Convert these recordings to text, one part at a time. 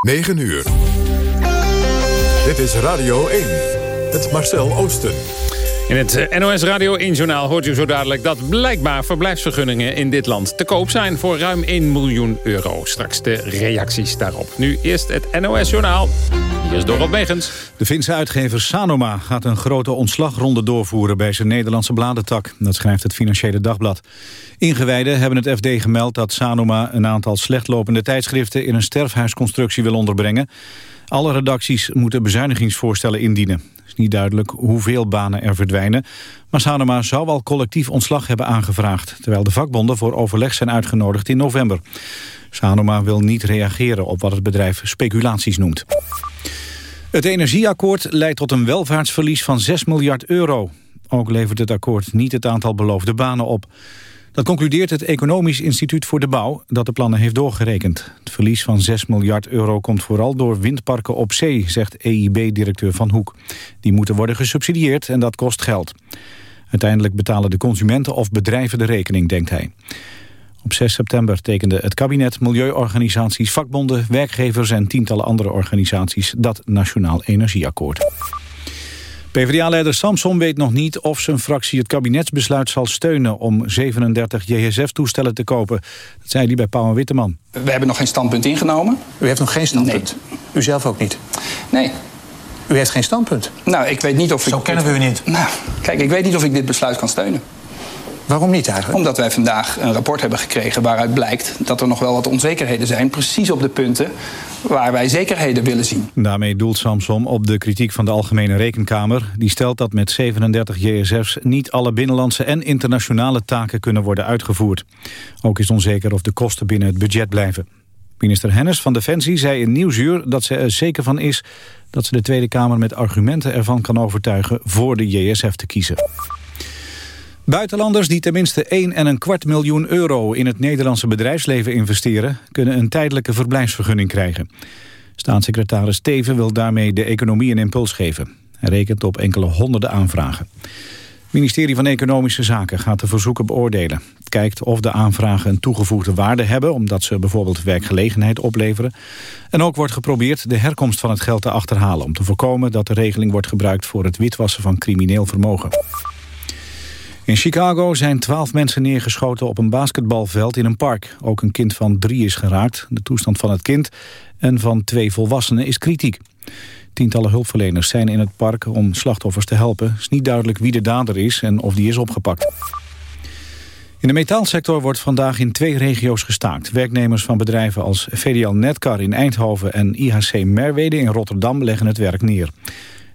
9 uur. Dit is Radio 1. Het Marcel Oosten. In het eh, NOS Radio 1-journaal hoort u zo dadelijk dat blijkbaar verblijfsvergunningen in dit land te koop zijn voor ruim 1 miljoen euro. Straks de reacties daarop. Nu eerst het NOS-journaal. Hier is Dorot Megens. De Finse uitgever Sanoma gaat een grote ontslagronde doorvoeren bij zijn Nederlandse bladentak. Dat schrijft het Financiële Dagblad. Ingewijden hebben het FD gemeld dat Sanoma een aantal slechtlopende tijdschriften in een sterfhuisconstructie wil onderbrengen. Alle redacties moeten bezuinigingsvoorstellen indienen. Is niet duidelijk hoeveel banen er verdwijnen. Maar Sanoma zou al collectief ontslag hebben aangevraagd... terwijl de vakbonden voor overleg zijn uitgenodigd in november. Sanoma wil niet reageren op wat het bedrijf speculaties noemt. Het energieakkoord leidt tot een welvaartsverlies van 6 miljard euro. Ook levert het akkoord niet het aantal beloofde banen op. Dat concludeert het Economisch Instituut voor de Bouw... dat de plannen heeft doorgerekend. Het verlies van 6 miljard euro komt vooral door windparken op zee... zegt EIB-directeur Van Hoek. Die moeten worden gesubsidieerd en dat kost geld. Uiteindelijk betalen de consumenten of bedrijven de rekening, denkt hij. Op 6 september tekende het kabinet, milieuorganisaties, vakbonden, werkgevers en tientallen andere organisaties dat Nationaal Energieakkoord. PvdA-leider Samson weet nog niet of zijn fractie het kabinetsbesluit zal steunen om 37 JSF-toestellen te kopen. Dat zei hij bij Pauw en Witteman. We hebben nog geen standpunt ingenomen. U heeft nog geen standpunt? Nee. U zelf ook niet? Nee. U heeft geen standpunt? Nou, ik weet niet of ik... Zo kennen we u niet. Nou, kijk, ik weet niet of ik dit besluit kan steunen. Waarom niet eigenlijk? Omdat wij vandaag een rapport hebben gekregen waaruit blijkt dat er nog wel wat onzekerheden zijn. Precies op de punten waar wij zekerheden willen zien. Daarmee doelt Samsom op de kritiek van de Algemene Rekenkamer. Die stelt dat met 37 JSF's niet alle binnenlandse en internationale taken kunnen worden uitgevoerd. Ook is onzeker of de kosten binnen het budget blijven. Minister Hennis van Defensie zei in Nieuwsuur dat ze er zeker van is... dat ze de Tweede Kamer met argumenten ervan kan overtuigen voor de JSF te kiezen. Buitenlanders die tenminste 1 en een kwart miljoen euro in het Nederlandse bedrijfsleven investeren, kunnen een tijdelijke verblijfsvergunning krijgen. Staatssecretaris Teven wil daarmee de economie een impuls geven. Hij rekent op enkele honderden aanvragen. Het ministerie van Economische Zaken gaat de verzoeken beoordelen. Het kijkt of de aanvragen een toegevoegde waarde hebben... omdat ze bijvoorbeeld werkgelegenheid opleveren. En ook wordt geprobeerd de herkomst van het geld te achterhalen... om te voorkomen dat de regeling wordt gebruikt voor het witwassen van crimineel vermogen. In Chicago zijn twaalf mensen neergeschoten op een basketbalveld in een park. Ook een kind van drie is geraakt. De toestand van het kind en van twee volwassenen is kritiek. Tientallen hulpverleners zijn in het park om slachtoffers te helpen. Het is niet duidelijk wie de dader is en of die is opgepakt. In de metaalsector wordt vandaag in twee regio's gestaakt. Werknemers van bedrijven als VDL Netcar in Eindhoven en IHC Merwede in Rotterdam leggen het werk neer.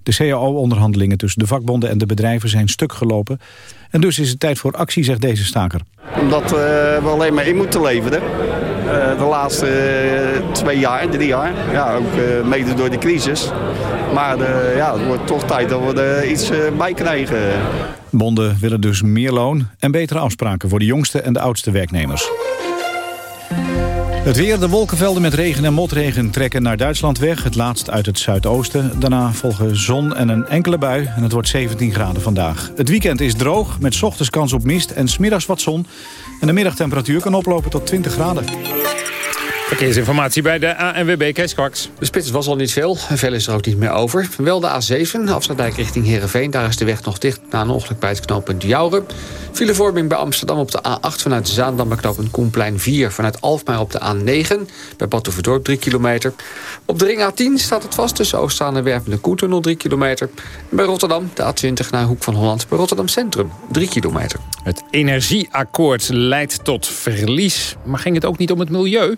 De CAO-onderhandelingen tussen de vakbonden en de bedrijven zijn stuk gelopen. En dus is het tijd voor actie, zegt deze staker. Omdat uh, we alleen maar in moeten leveren. Uh, de laatste uh, twee jaar, drie jaar. Ja, ook mede door de crisis. Maar ja, het wordt toch tijd dat we er iets bij krijgen. Bonden willen dus meer loon en betere afspraken voor de jongste en de oudste werknemers. Het weer, de wolkenvelden met regen en motregen trekken naar Duitsland weg. Het laatst uit het zuidoosten. Daarna volgen zon en een enkele bui. En het wordt 17 graden vandaag. Het weekend is droog, met ochtends kans op mist en smiddags wat zon. En de middagtemperatuur kan oplopen tot 20 graden. Verkeersinformatie bij de ANWB Kees Kwaks. De spits was al niet veel en veel is er ook niet meer over. Wel de A7, afsluitdijk richting Heerenveen. Daar is de weg nog dicht na een ongeluk bij het knooppunt Jouren. Filevorming bij Amsterdam op de A8 vanuit Zaandam... bij knooppunt Koenplein 4 vanuit Alfmaar op de A9. Bij Batuverdorp 3 kilometer. Op de ring A10 staat het vast tussen Oostzaan en Wervende Koentunnel 3 kilometer. En bij Rotterdam de A20 naar Hoek van Holland bij Rotterdam Centrum 3 kilometer. Het energieakkoord leidt tot verlies. Maar ging het ook niet om het milieu?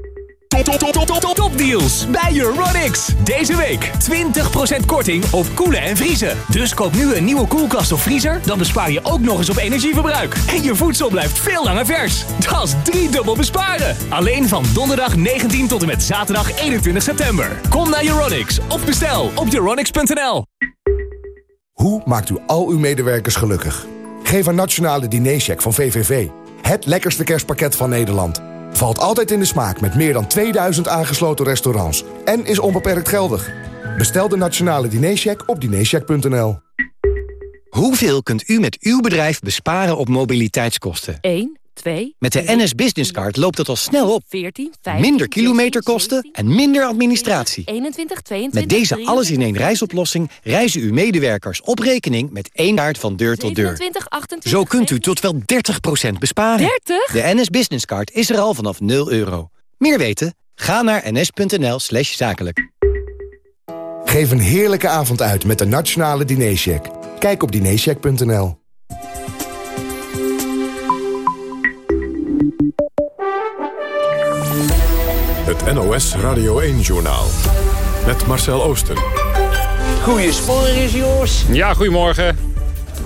Top, top, top, top, top, topdeals bij Euronics. Deze week 20% korting op koelen en vriezen. Dus koop nu een nieuwe koelkast of vriezer, dan bespaar je ook nog eens op energieverbruik. En je voedsel blijft veel langer vers. Dat is driedubbel besparen. Alleen van donderdag 19 tot en met zaterdag 21 september. Kom naar Euronics of bestel op euronics.nl. Hoe maakt u al uw medewerkers gelukkig? Geef een nationale dinercheck van VVV. Het lekkerste kerstpakket van Nederland. Valt altijd in de smaak met meer dan 2000 aangesloten restaurants. En is onbeperkt geldig. Bestel de nationale dinercheck op dinercheck.nl. Hoeveel kunt u met uw bedrijf besparen op mobiliteitskosten? 1, 2... Met de NS Business Card loopt het al snel op. 14, 15, Minder kilometerkosten en minder administratie. 21, 22, Met deze alles-in-één reisoplossing reizen uw medewerkers op rekening met één kaart van deur tot deur. 27, 28, Zo kunt u tot wel 30% besparen. 30? De NS Business Card is er al vanaf 0 euro. Meer weten? Ga naar ns.nl slash zakelijk. Geef een heerlijke avond uit met de nationale dinercheck. Kijk op dinercheck.nl. Het NOS Radio 1-journaal. Met Marcel Oosten. Goedemorgen, Jos. Ja, goedemorgen.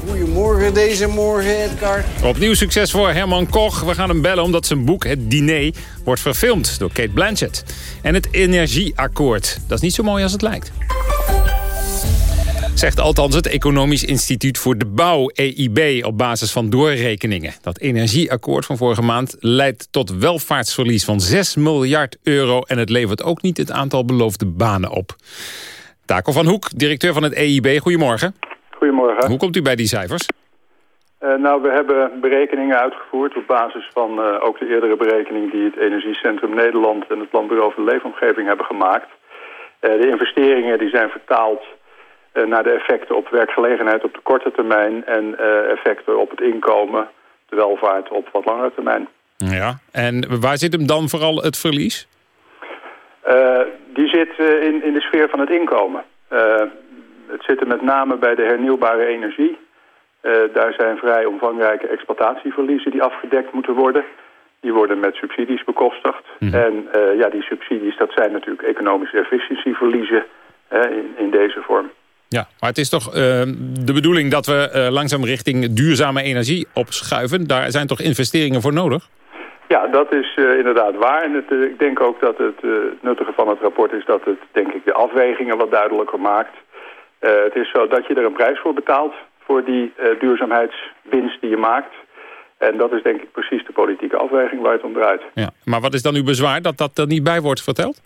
Goedemorgen deze morgen, Edgar. Opnieuw succes voor Herman Koch. We gaan hem bellen omdat zijn boek Het Diner wordt verfilmd door Kate Blanchett. En het Energieakkoord. Dat is niet zo mooi als het lijkt. Zegt althans het Economisch Instituut voor de Bouw, EIB, op basis van doorrekeningen. Dat energieakkoord van vorige maand leidt tot welvaartsverlies van 6 miljard euro... en het levert ook niet het aantal beloofde banen op. Taco van Hoek, directeur van het EIB, goedemorgen. Goedemorgen. Hoe komt u bij die cijfers? Uh, nou, we hebben berekeningen uitgevoerd op basis van uh, ook de eerdere berekening die het Energiecentrum Nederland en het Planbureau voor de Leefomgeving hebben gemaakt. Uh, de investeringen die zijn vertaald naar de effecten op werkgelegenheid op de korte termijn en effecten op het inkomen, de welvaart op wat langere termijn. Ja, en waar zit hem dan vooral het verlies? die zit in, in de sfeer van het inkomen. het zit er met name bij de hernieuwbare energie. Daar zijn vrij omvangrijke exploitatieverliezen die afgedekt moeten worden. Die worden met subsidies bekostigd. Mm. En ja, die subsidies, dat zijn natuurlijk economische efficiëntieverliezen in, in, deze vorm. Ja, maar het is toch de bedoeling dat we langzaam richting duurzame energie opschuiven. Daar zijn toch investeringen voor nodig? Ja, dat is inderdaad waar. En het, ik denk ook dat het nuttige van het rapport is dat het denk ik de afwegingen wat duidelijker maakt. het is zo dat je er een prijs voor betaalt voor die duurzaamheidswinst die je maakt. En dat is denk ik precies de politieke afweging waar het om draait. Ja, maar wat is dan uw bezwaar dat dat er niet bij wordt verteld?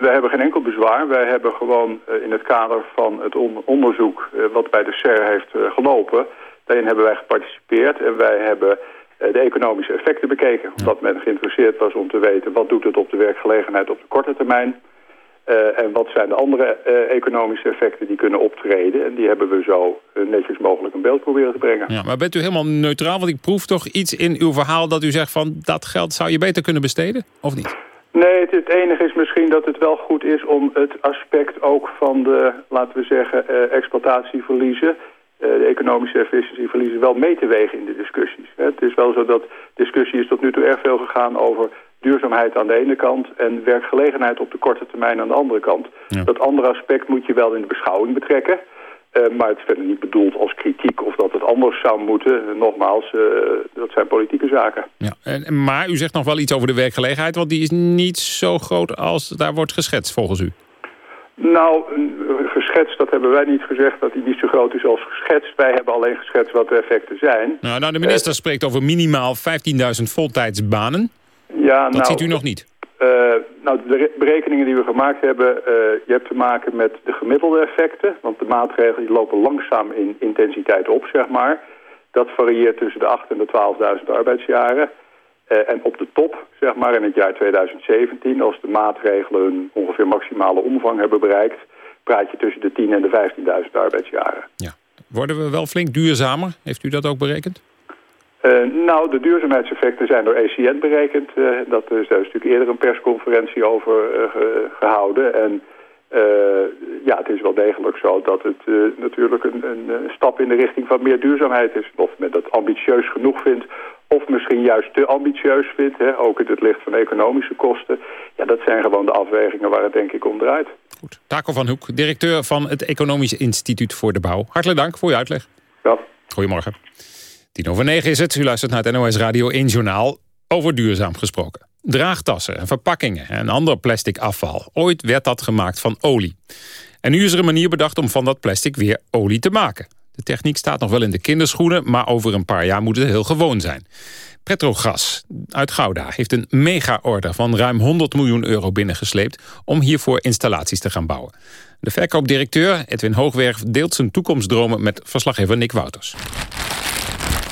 Wij hebben geen enkel bezwaar. Wij hebben gewoon uh, in het kader van het on onderzoek uh, wat bij de SER heeft gelopen... daarin hebben wij geparticipeerd en wij hebben de economische effecten bekeken. Omdat men geïnteresseerd was om te weten wat doet het op de werkgelegenheid op de korte termijn... Uh, en wat zijn de andere uh, economische effecten die kunnen optreden? En die hebben we zo uh, netjes mogelijk in beeld proberen te brengen. Ja, maar bent u helemaal neutraal? Want ik proef toch iets in uw verhaal dat u zegt van... dat geld zou je beter kunnen besteden, of niet? Nee, het, het enige is misschien dat het wel goed is om het aspect ook van de, laten we zeggen, exploitatieverliezen... de economische efficiëntieverliezen wel mee te wegen in de discussies. Het is wel zo dat discussie is tot nu toe erg veel gegaan over duurzaamheid aan de ene kant en werkgelegenheid op de korte termijn aan de andere kant. Ja. Dat andere aspect moet je wel in de beschouwing betrekken. Uh, maar het is verder niet bedoeld als kritiek of dat het anders zou moeten. Nogmaals, uh, dat zijn politieke zaken. Ja, en, maar u zegt nog wel iets over de werkgelegenheid, want die is niet zo groot als daar wordt geschetst volgens u. Nou, geschetst, dat hebben wij niet gezegd dat die niet zo groot is als geschetst. Wij hebben alleen geschetst wat de effecten zijn. Nou, nou de minister uh, spreekt over minimaal 15.000 voltijdsbanen. Ja, dat nou, ziet u nog niet? Nou, de berekeningen die we gemaakt hebben, uh, je hebt te maken met de gemiddelde effecten. Want de maatregelen die lopen langzaam in intensiteit op, zeg maar. Dat varieert tussen de 8.000 en de 12.000 arbeidsjaren. Uh, en op de top, zeg maar in het jaar 2017, als de maatregelen hun ongeveer maximale omvang hebben bereikt... praat je tussen de 10.000 en de 15.000 arbeidsjaren. Ja. Worden we wel flink duurzamer? Heeft u dat ook berekend? Uh, nou, de duurzaamheidseffecten zijn door ECN berekend. Uh, dat is, daar is natuurlijk eerder een persconferentie over uh, ge, gehouden. En ja, het is wel degelijk zo dat het natuurlijk een, een, stap in de richting van meer duurzaamheid is. Of men dat ambitieus genoeg vindt, of misschien juist te ambitieus vindt. Hè, ook in het licht van economische kosten. Ja, dat zijn gewoon de afwegingen waar het denk ik om draait. Goed. Taco van Hoek, directeur van het Economisch Instituut voor de Bouw. Hartelijk dank voor je uitleg. Ja. Goedemorgen. Tien over negen is het. U luistert naar het NOS Radio 1 Journaal. Over duurzaam gesproken. Draagtassen en verpakkingen en ander plastic afval. Ooit werd dat gemaakt van olie. En nu is er een manier bedacht om van dat plastic weer olie te maken. De techniek staat nog wel in de kinderschoenen... maar over een paar jaar moet het heel gewoon zijn. Petrogas uit Gouda heeft een mega-order van ruim 100 miljoen euro binnengesleept... om hiervoor installaties te gaan bouwen. De verkoopdirecteur Edwin Hoogwerf deelt zijn toekomstdromen met verslaggever Nick Wouters.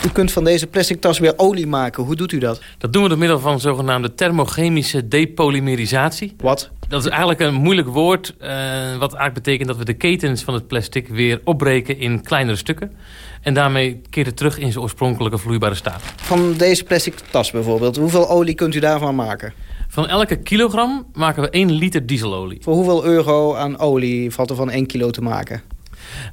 U kunt van deze plastic tas weer olie maken. Hoe doet u dat? Dat doen we door middel van zogenaamde thermochemische depolymerisatie. Wat? Dat is eigenlijk een moeilijk woord. Uh, wat eigenlijk betekent dat we de ketens van het plastic weer opbreken in kleinere stukken. En daarmee keert het terug in zijn oorspronkelijke vloeibare staat. Van deze plastic tas bijvoorbeeld, hoeveel olie kunt u daarvan maken? Van elke kilogram maken we 1 liter dieselolie. Voor hoeveel euro aan olie valt er van 1 kilo te maken?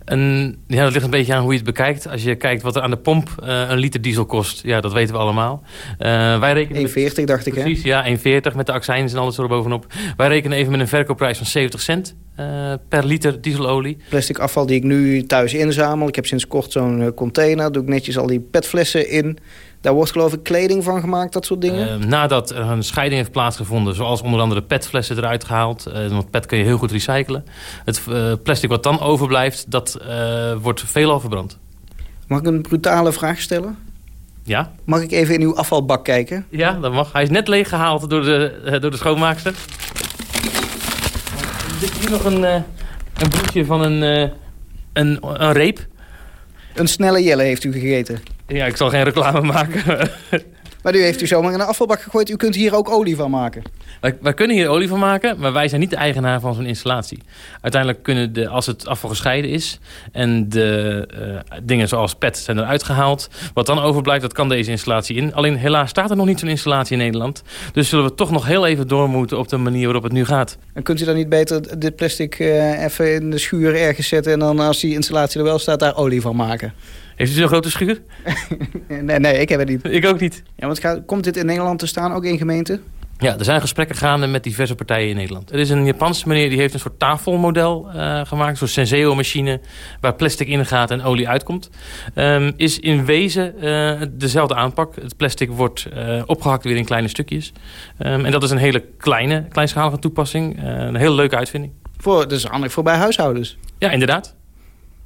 En, ja, dat ligt een beetje aan hoe je het bekijkt. Als je kijkt wat er aan de pomp uh, een liter diesel kost, ja, dat weten we allemaal. Uh, wij rekenen 1,40 dacht ik, hè? Precies, ja, 1,40 met de accijns en alles erbovenop. Wij rekenen even met een verkoopprijs van 70 cent uh, per liter dieselolie. Plastic afval die ik nu thuis inzamel. Ik heb sinds kort zo'n container. Doe ik netjes al die petflessen in. Daar wordt geloof ik kleding van gemaakt, dat soort dingen? Uh, nadat er een scheiding heeft plaatsgevonden... zoals onder andere petflessen eruit gehaald. Uh, want pet kun je heel goed recyclen. Het uh, plastic wat dan overblijft, dat wordt veelal verbrand. Mag ik een brutale vraag stellen? Ja. Mag ik even in uw afvalbak kijken? Ja, dat mag. Hij is net leeggehaald door de, door de schoonmaakster. Er zit hier nog een, een broekje van een, een, een reep. Een snelle jelle heeft u gegeten? Ja, ik zal geen reclame maken. maar u heeft u zomaar in een afvalbak gegooid. U kunt hier ook olie van maken. Wij, wij kunnen hier olie van maken, maar wij zijn niet de eigenaar van zo'n installatie. Uiteindelijk kunnen, de, als het afval gescheiden is... en de uh, dingen zoals PET zijn eruit gehaald... wat dan overblijft, dat kan deze installatie in. Alleen helaas staat er nog niet zo'n installatie in Nederland. Dus zullen we toch nog heel even door moeten op de manier waarop het nu gaat. En kunt u dan niet beter dit plastic uh, even in de schuur ergens zetten... en dan als die installatie er wel staat, daar olie van maken? Heeft u zo'n grote schuur? nee, nee, ik heb het niet. Ik ook niet. Ja, want gaat, komt dit in Nederland te staan, ook in gemeenten? Ja, er zijn gesprekken gaande met diverse partijen in Nederland. Er is een Japanse meneer die heeft een soort tafelmodel uh, gemaakt. Een soort Senseo-machine waar plastic in gaat en olie uitkomt. Um, is in wezen uh, dezelfde aanpak. Het plastic wordt uh, opgehakt weer in kleine stukjes. Um, en dat is een hele kleine, kleinschalige toepassing. een hele leuke uitvinding. Voor, dat is handig voor bij huishoudens. Ja, inderdaad.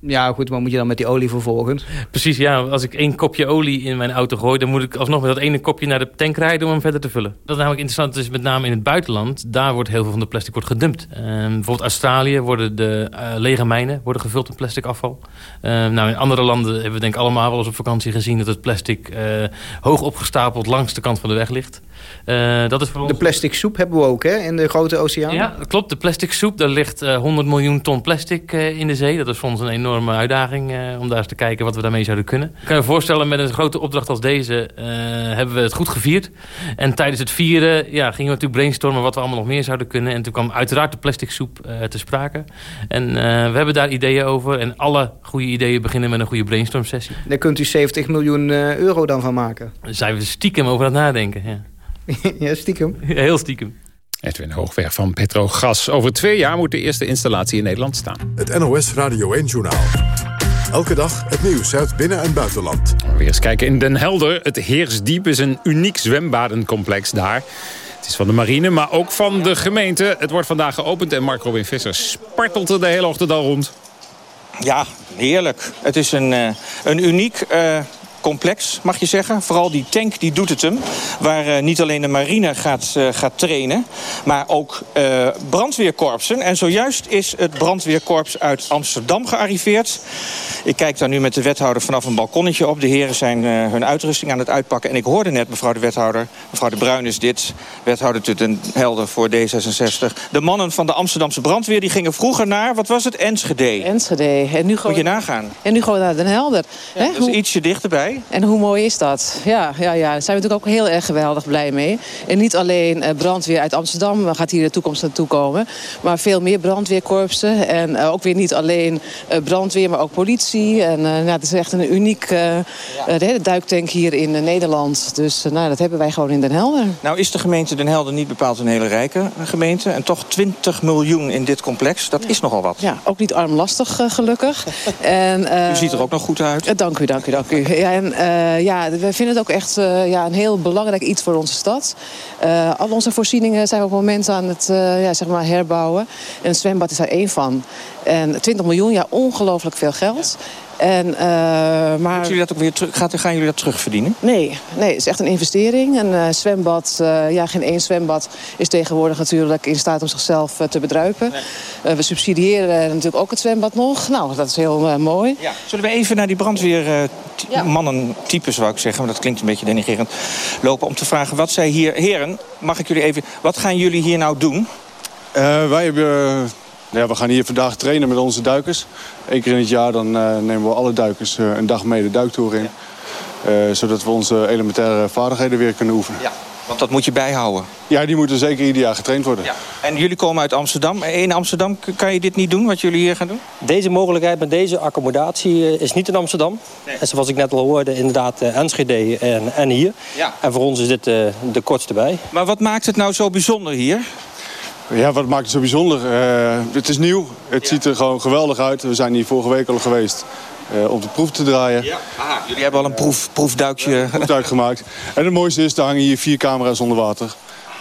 Ja, goed, maar moet je dan met die olie vervolgens? Precies, ja. Als ik één kopje olie in mijn auto gooi... dan moet ik alsnog met dat ene kopje naar de tank rijden om hem verder te vullen. Is namelijk interessant, is met name in het buitenland... daar wordt heel veel van de plastic wordt gedumpt. Uh, bijvoorbeeld Australië worden de uh, lege mijnen worden gevuld met plastic afval. Uh, nou, in andere landen hebben we denk ik allemaal wel eens op vakantie gezien... dat het plastic hoog opgestapeld langs de kant van de weg ligt. Dat is voor ons... De plastic soep hebben we ook hè, in de grote oceaan. Ja, klopt. De plastic soep, daar ligt 100 miljoen ton plastic in de zee. Dat is voor ons een enorm enorme uitdaging om daar eens te kijken wat we daarmee zouden kunnen. Ik kan je voorstellen, met een grote opdracht als deze hebben we het goed gevierd. En tijdens het vieren ja, gingen we natuurlijk brainstormen wat we allemaal nog meer zouden kunnen. En toen kwam uiteraard de plastic soep te sprake. En we hebben daar ideeën over. En alle goede ideeën beginnen met een goede brainstorm sessie. Daar kunt u 70 miljoen euro dan van maken. Daar zijn we stiekem over aan het nadenken. Ja, ja stiekem? Ja, heel stiekem. Edwin Hoogweg van Petrogas. Over twee jaar moet de eerste installatie in Nederland staan. Het NOS Radio 1-journaal. Elke dag het nieuws uit binnen- en buitenland. Weer eens kijken in Den Helder. Het Heersdiep is een uniek zwembadencomplex daar. Het is van de marine, maar ook van de gemeente. Het wordt vandaag geopend en Mark Robin Visser spartelt er de hele ochtend al rond. Ja, heerlijk. Het is een, uh, een uniek... Uh complex, mag je zeggen. Vooral die tank die doet het hem. Waar uh, niet alleen de marine gaat, uh, gaat trainen, maar ook uh, brandweerkorpsen. En zojuist is het brandweerkorps uit Amsterdam gearriveerd. Ik kijk daar nu met de wethouder vanaf een balkonnetje op. De heren zijn hun uitrusting aan het uitpakken. En ik hoorde net, mevrouw de wethouder, mevrouw de Bruin is dit... wethouder Tutten Helder voor D66. De mannen van de Amsterdamse brandweer die gingen vroeger naar, wat was het, Enschede. Enschede. En nu Moet je nagaan. En nu we naar Den Helder. Ja, dat is ietsje dichterbij. Blij? En hoe mooi is dat? Ja, ja, ja, daar zijn we natuurlijk ook heel erg geweldig blij mee. En niet alleen eh, brandweer uit Amsterdam gaat hier de toekomst naartoe komen... maar veel meer brandweerkorpsen. En eh, ook weer niet alleen eh, brandweer, maar ook politie. En uh, nou, het is echt een uniek uh, duiktank hier in Nederland. Dus nou, dat hebben wij gewoon in Den Helder. Nou is de gemeente Den Helder niet bepaald een hele rijke gemeente. En toch 20 miljoen in dit complex, dat is nogal wat. Ja, ook niet armlastig gelukkig. en, u ziet er ook nog goed uit. dank u, dank u, dank u. Ja, en, ja, we vinden het ook echt ja, een heel belangrijk iets voor onze stad. al onze voorzieningen zijn we op het moment aan het ja, zeg maar herbouwen. En het zwembad is daar één van. En 20 miljoen, ja, ongelooflijk veel geld. En, uh, maar... jullie dat ook weer terug, gaat, gaan jullie dat terugverdienen? Nee, nee, het is echt een investering. Een uh, zwembad, uh, ja, geen één zwembad is tegenwoordig natuurlijk in staat om zichzelf te bedruipen. Nee. we subsidiëren natuurlijk ook het zwembad nog. Nou, dat is heel mooi. Ja. Zullen we even naar die brandweermannen types, zou ik zeggen, maar dat klinkt een beetje denigerend, lopen om te vragen wat zij hier... Heren, mag ik jullie even... Wat gaan jullie hier nou doen? wij hebben ja, we gaan hier vandaag trainen met onze duikers. Eén keer in het jaar dan, uh, nemen we alle duikers uh, een dag mee de duiktoer in. Uh, zodat we onze elementaire vaardigheden weer kunnen oefenen. Ja, want dat moet je bijhouden. Ja, die moeten zeker ieder jaar getraind worden. Ja. En jullie komen uit Amsterdam. In Amsterdam kan je dit niet doen, wat jullie hier gaan doen? Deze mogelijkheid met deze accommodatie is niet in Amsterdam. Nee. En zoals ik net al hoorde, inderdaad Enschede en, en hier. Ja. En voor ons is dit de kortste bij. Maar wat maakt het nou zo bijzonder hier? Ja, wat maakt het zo bijzonder? Uh, het is nieuw. Het ja. ziet er gewoon geweldig uit. We zijn hier vorige week al geweest uh, om de proef te draaien. Ja. Aha, jullie hebben al een proef, proefduikje proefduik gemaakt. En het mooiste is, er hangen hier vier camera's onder water.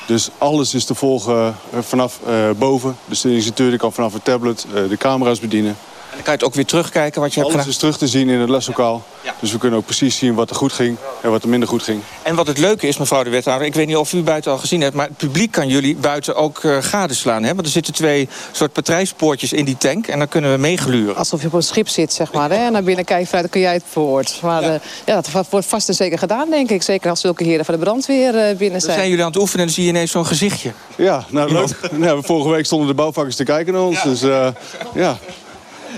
Dus alles is te volgen vanaf boven. Dus de instructeur kan vanaf het tablet de camera's bedienen. En dan kan je het ook weer terugkijken wat je hebt gedaan? Alles is terug te zien in het leslokaal. Ja. Dus we kunnen ook precies zien wat er goed ging en wat er minder goed ging. En wat het leuke is, mevrouw de wethouder... ik weet niet of u buiten al gezien hebt... maar het publiek kan jullie buiten ook uh, gadeslaan. Hè? Want er zitten twee soort patrijspoortjes in die tank... en dan kunnen we meegluren. Alsof je op een schip zit, zeg maar. Hè? En naar binnen kijkt, dan kun jij het voort. Maar ja. Uh, ja, dat wordt vast en zeker gedaan, denk ik. Zeker als zulke heren van de brandweer uh, binnen zijn. Dan zijn jullie aan het oefenen en dan zie je ineens zo'n gezichtje. Ja, nou leuk. nou, vorige week stonden de bouwvakkers te kijken naar ons. Ja. Dus ja...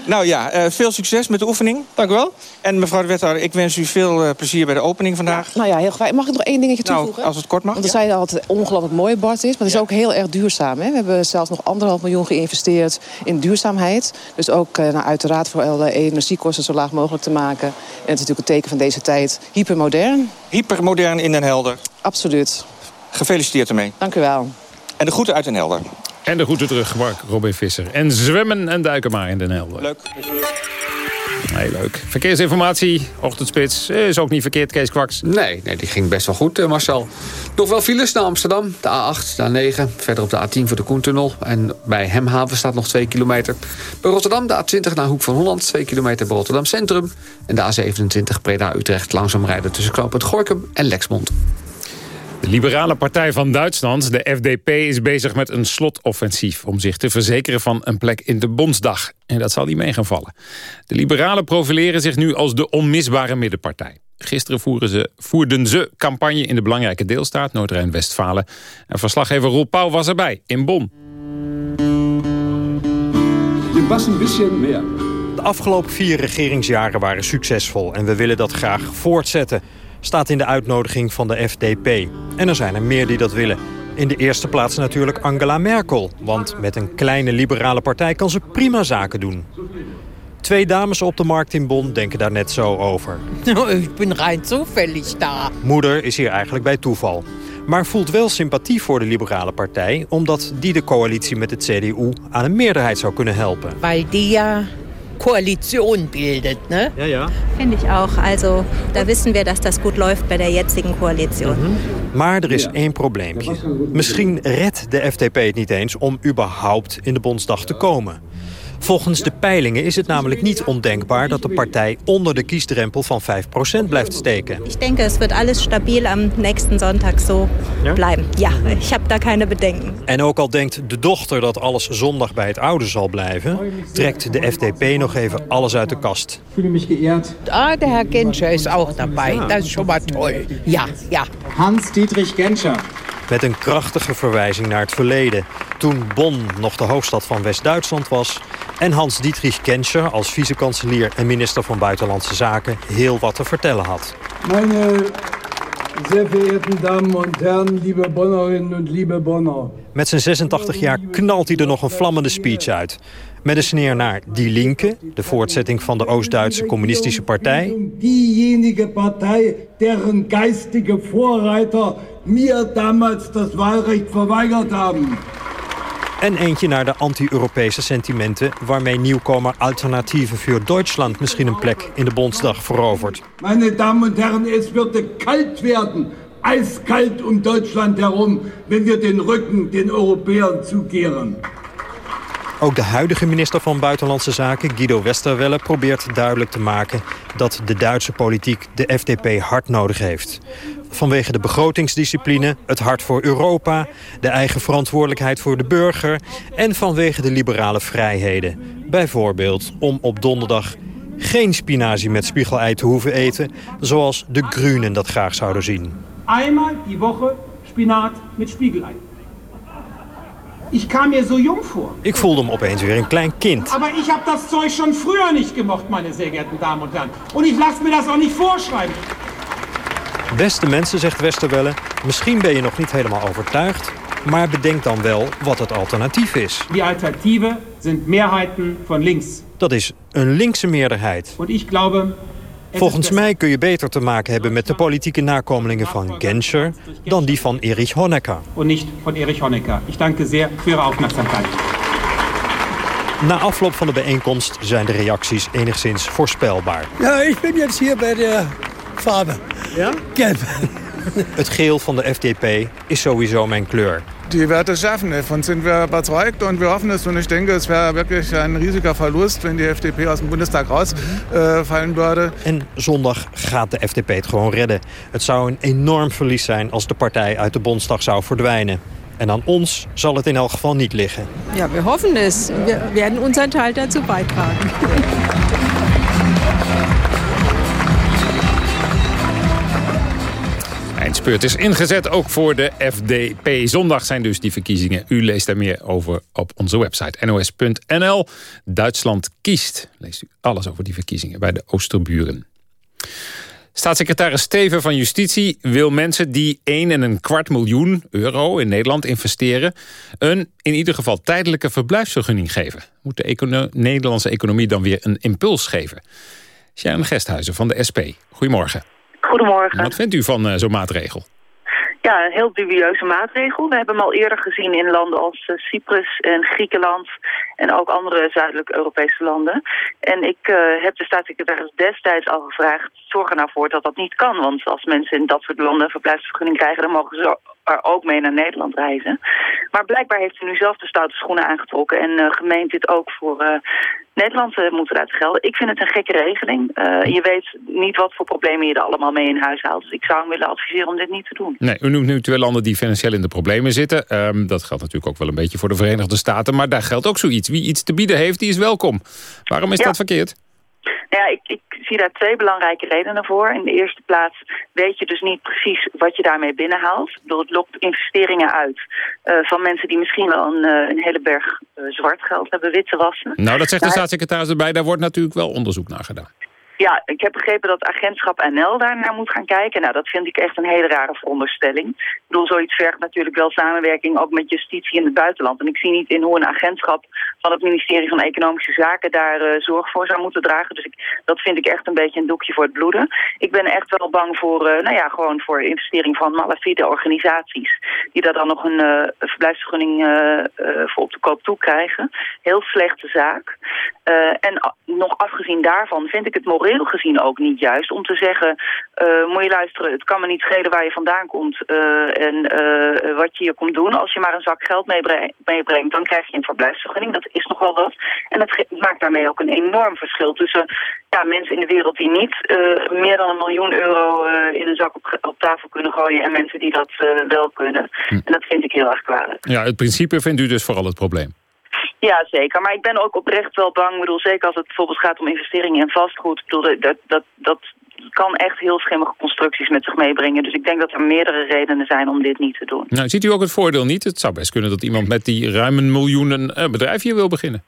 Nou ja, uh, veel succes met de oefening. Dank u wel. En mevrouw de wethouder, ik wens u veel uh, plezier bij de opening vandaag. Ja, nou ja, heel graag. Mag ik nog één dingetje toevoegen? Nou, als het kort mag. Want we zeiden al dat het ongelooflijk mooi Bart is. Maar het is ook heel erg duurzaam. Hè? We hebben zelfs nog anderhalf miljoen geïnvesteerd in duurzaamheid. Dus ook uh, nou, uiteraard voor de energiekosten zo laag mogelijk te maken. En het is natuurlijk een teken van deze tijd. Hypermodern. Hypermodern in Den Helder. Absoluut. Gefeliciteerd ermee. Dank u wel. En de groeten uit Den Helder. En de groeten terug, Mark Robin Visser. En zwemmen en duiken maar in Den Helder. Leuk. Heel leuk. Verkeersinformatie, ochtendspits, is ook niet verkeerd, Kees Kwaks. Nee, nee die ging best wel goed, Marcel. Nog wel files naar Amsterdam, de A8, de A9, verder op de A10 voor de Koentunnel. En bij Hemhaven staat nog 2 kilometer. Bij Rotterdam de A20 naar Hoek van Holland, 2 kilometer bij Rotterdam Centrum. En de A27 Breda-Utrecht langzaam rijden tussen Knoop Gorkum en Lexmond. De Liberale Partij van Duitsland, de FDP, is bezig met een slotoffensief... om zich te verzekeren van een plek in de Bondsdag. En dat zal niet mee gaan vallen. De Liberalen profileren zich nu als de onmisbare middenpartij. Gisteren voeren ze, voerden ze campagne in de belangrijke deelstaat Noord-Rijn-Westfalen. En verslaggever Roel Pauw was erbij, in Bonn. Je was een beetje meer. De afgelopen vier regeringsjaren waren succesvol... en we willen dat graag voortzetten staat in de uitnodiging van de FDP. En er zijn er meer die dat willen. In de eerste plaats natuurlijk Angela Merkel. Want met een kleine liberale partij kan ze prima zaken doen. Twee dames op de markt in Bonn denken daar net zo over. Ik ben rein toevallig daar. Moeder is hier eigenlijk bij toeval. Maar voelt wel sympathie voor de liberale partij... omdat die de coalitie met het CDU aan een meerderheid zou kunnen helpen. Weil die ja Koalition bildet. Ne? Ja, ja. Finde ich auch. Also da wissen wir, dass das gut läuft bei der jetzigen Koalition. Mhm. Maar er is één probleempje. Misschien redt de FDP het niet eens om überhaupt in de Bondsdag te komen. Volgens de peilingen is het namelijk niet ondenkbaar dat de partij onder de kiesdrempel van 5% blijft steken. Ik denk het wordt alles stabiel am nächsten Sonntag zo ja? blijven. Ja, ik heb daar keine bedenken. En ook al denkt de dochter dat alles zondag bij het oude zal blijven, trekt de FDP nog even alles uit de kast. Ik voel me geëerd. Ah, de heer Genscher is ook daarbij. Dat is schon mal toll. Ja, ja. Hans-Dietrich Genscher. Met een krachtige verwijzing naar het verleden. Toen Bonn nog de hoofdstad van West-Duitsland was... En Hans-Dietrich Genscher als vicekanselier en minister van Buitenlandse Zaken heel wat te vertellen had. Meine sehr verehrten Damen und Herren, liebe Bonnerinnen und liebe Bonner. Met zijn 86 jaar knalt hij er nog een vlammende speech uit. Met een sneer naar Die Linke, de voortzetting van de Oost-Duitse communistische partij. Diejenige Partei, deren geistige Vorreiter mir damals das Wahlrecht verweigert haben. En eentje naar de anti-Europese sentimenten... waarmee nieuwkomer Alternatieven voor Duitsland misschien een plek in de Bondsdag verovert. Meine Damen und Herren, es würde kalt werden, eiskalt um Deutschland herum, wenn wir den Rücken den Europäern zukehren. Ook de huidige minister van Buitenlandse Zaken, Guido Westerwelle... probeert duidelijk te maken dat de Duitse politiek de FDP hard nodig heeft. Vanwege de begrotingsdiscipline, het hart voor Europa... de eigen verantwoordelijkheid voor de burger... en vanwege de liberale vrijheden. Bijvoorbeeld om op donderdag geen spinazie met spiegelei te hoeven eten... zoals de Groenen dat graag zouden zien. Einmal die Woche Spinat mit Spiegelei. Ich kam mir so jung vor. Ik voelde me opeens weer een klein kind. Aber ich habe das Zeug schon früher nicht gemocht, meine sehr geehrten Damen und Herren. Und ich lasse mir das auch nicht vorschreiben. Beste mensen, zegt Westerwelle, misschien ben je nog niet helemaal overtuigd... maar bedenk dan wel wat het alternatief is. Die Alternative sind Mehrheiten von links. Dat is een linkse meerderheid. Und ich glaube, Volgens mij kun je beter te maken hebben met de politieke nakomelingen van Genscher... dan die van Erich Honecker. und nicht von Erich Honecker. Ich danke sehr für Ihre Aufmerksamkeit. Na afloop van de bijeenkomst zijn de reacties enigszins voorspelbaar. Ja, ik ben jetzt hier bij de Farbe. Ja? Gelb. Het geel van de FDP is sowieso mijn kleur. Die Werte schaffen, davon sind wir überzeugt und wir hoffen es. Und ich denke, es wäre wirklich ein riesiger Verlust, wenn die FDP aus dem Bundestag rausfallen würde. En zondag gaat de FDP het gewoon redden. Het zou een enorm verlies zijn als de partij uit de Bondsdag zou verdwijnen. En aan ons zal het in elk geval niet liggen. Ja, wir hoffen es. Wir werden unseren Teil dazu beitragen. Eindspurt is ingezet ook voor de FDP. Zondag zijn dus die verkiezingen. U leest daar meer over op onze website nos.nl. Duitsland kiest. Leest u alles over die verkiezingen bij de Oosterburen. Staatssecretaris Steven van Justitie wil mensen die 1 en een kwart miljoen euro in Nederland investeren... een in ieder geval tijdelijke verblijfsvergunning geven. Moet de Nederlandse economie dan weer een impuls geven? Sharon Gesthuizen van de SP. Goedemorgen. Goedemorgen. Wat vindt u van uh, zo'n maatregel? Ja, een heel dubieuze maatregel. We hebben hem al eerder gezien in landen als uh, Cyprus en Griekenland en ook andere zuidelijke Europese landen. En ik uh, heb de staatssecretaris destijds al gevraagd, zorg er nou voor dat dat niet kan. Want als mensen in dat soort landen een verblijfsvergunning krijgen, dan mogen ze er ook mee naar Nederland reizen. Maar blijkbaar heeft u nu zelf de stoute schoenen aangetrokken en uh, gemeend dit ook voor uh, Nederland uh, moet eruit gelden. Ik vind het een gekke regeling. je weet niet wat voor problemen je er allemaal mee in huis haalt. Dus ik zou hem willen adviseren om dit niet te doen. Nee, u noemt nu twee landen die financieel in de problemen zitten. Um, dat geldt natuurlijk ook wel een beetje voor de Verenigde Staten. Maar daar geldt ook zoiets. Wie iets te bieden heeft, die is welkom. Waarom is ja. dat verkeerd? Ja, ik, ik zie daar twee belangrijke redenen voor. In de eerste plaats weet je dus niet precies wat je daarmee binnenhaalt. Ik bedoel, het lokt investeringen uit uh, van mensen die misschien wel een, uh, een hele berg uh, zwart geld hebben wit te wassen. Nou, dat zegt de staatssecretaris erbij. Daar wordt natuurlijk wel onderzoek naar gedaan. Ja, ik heb begrepen dat agentschap NL daarnaar moet gaan kijken. Nou, dat vind ik echt een hele rare veronderstelling. Ik bedoel, zoiets vergt natuurlijk wel samenwerking ook met justitie in het buitenland. En ik zie niet in hoe een agentschap van het ministerie van Economische Zaken daar uh, zorg voor zou moeten dragen. Dus ik, dat vind ik echt een beetje een doekje voor het bloeden. Ik ben echt wel bang voor, uh, nou ja, gewoon voor investering van malafide organisaties. Die daar dan nog een uh, verblijfsvergunning voor op de koop toe krijgen. Heel slechte zaak. en nog afgezien daarvan vind ik het moreel gezien ook niet juist om te zeggen... Uh, moet je luisteren, het kan me niet schelen waar je vandaan komt uh, en uh, wat je hier komt doen. Als je maar een zak geld meebrengt, meebrengt dan krijg je een verblijfsvergunning. Dat is nogal wat. En dat maakt daarmee ook een enorm verschil tussen ja, mensen in de wereld die niet meer dan een miljoen euro in een zak op, op, tafel kunnen gooien... en mensen die dat wel kunnen. Hm. En dat vind ik heel erg kwalijk. Ja, het principe vindt u dus vooral het probleem. Ja, zeker. Maar ik ben ook oprecht wel bang. Ik bedoel, zeker als het bijvoorbeeld gaat om investeringen in vastgoed. Ik bedoel, dat, dat, dat kan echt heel schimmige constructies met zich meebrengen. Dus ik denk dat er meerdere redenen zijn om dit niet te doen. Nou, ziet u ook het voordeel niet? Het zou best kunnen dat iemand met die ruim een miljoen een bedrijf hier wil beginnen.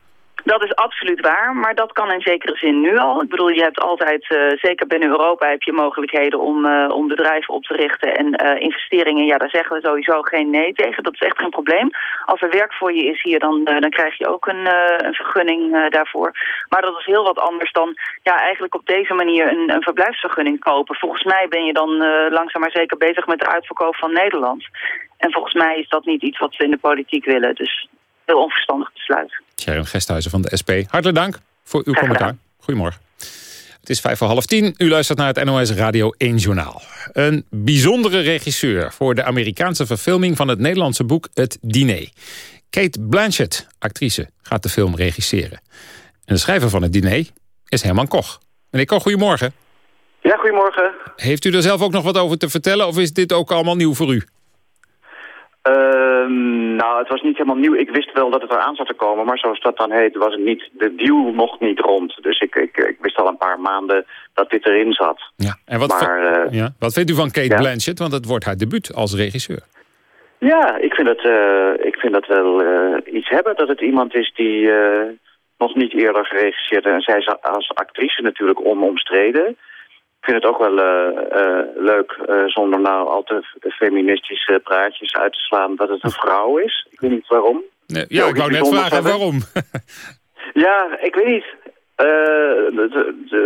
Dat is absoluut waar, maar dat kan in zekere zin nu al. Ik bedoel, je hebt altijd, uh, zeker binnen Europa, heb je mogelijkheden om, uh, om bedrijven op te richten. En uh, investeringen, ja, daar zeggen we sowieso geen nee tegen. Dat is echt geen probleem. Als er werk voor je is hier, dan, dan krijg je ook een, een vergunning daarvoor. Maar dat is heel wat anders dan ja, eigenlijk op deze manier een, een verblijfsvergunning kopen. Volgens mij ben je dan langzaam maar zeker bezig met de uitverkoop van Nederland. En volgens mij is dat niet iets wat ze in de politiek willen. Dus heel onverstandig besluit. Sharon Gesthuizen van de SP. Hartelijk dank voor uw commentaar. Goedemorgen. Het is vijf voor half tien. U luistert naar het NOS Radio 1 Journaal. Een bijzondere regisseur voor de Amerikaanse verfilming van het Nederlandse boek Het Diner. Kate Blanchett, actrice, gaat de film regisseren. En de schrijver van het diner is Herman Koch. Meneer Koch, goedemorgen. Ja, goedemorgen. Heeft u er zelf ook nog wat over te vertellen of is dit ook allemaal nieuw voor u? Ehm, nou, het was niet helemaal nieuw. Ik wist wel dat het eraan zat te komen, maar zoals dat dan heet, was het niet, de deal nog niet rond. Dus ik, ik, ik wist al een paar maanden dat dit erin zat. Ja. En wat, maar, uh, ja. wat vindt u van Kate Blanchett? Want het wordt haar debuut als regisseur. Ja, ik vind het, uh, ik vind dat wel uh, iets hebben. Dat het iemand is die nog niet eerder geregisseerd En zij is als actrice natuurlijk onomstreden. Ik vind het ook wel uh, uh, leuk, uh, zonder nou al te feministische praatjes uit te slaan, dat het een vrouw is. Ik weet niet waarom. Nee, ja, ik wou net vragen waarom. ja, ik weet niet.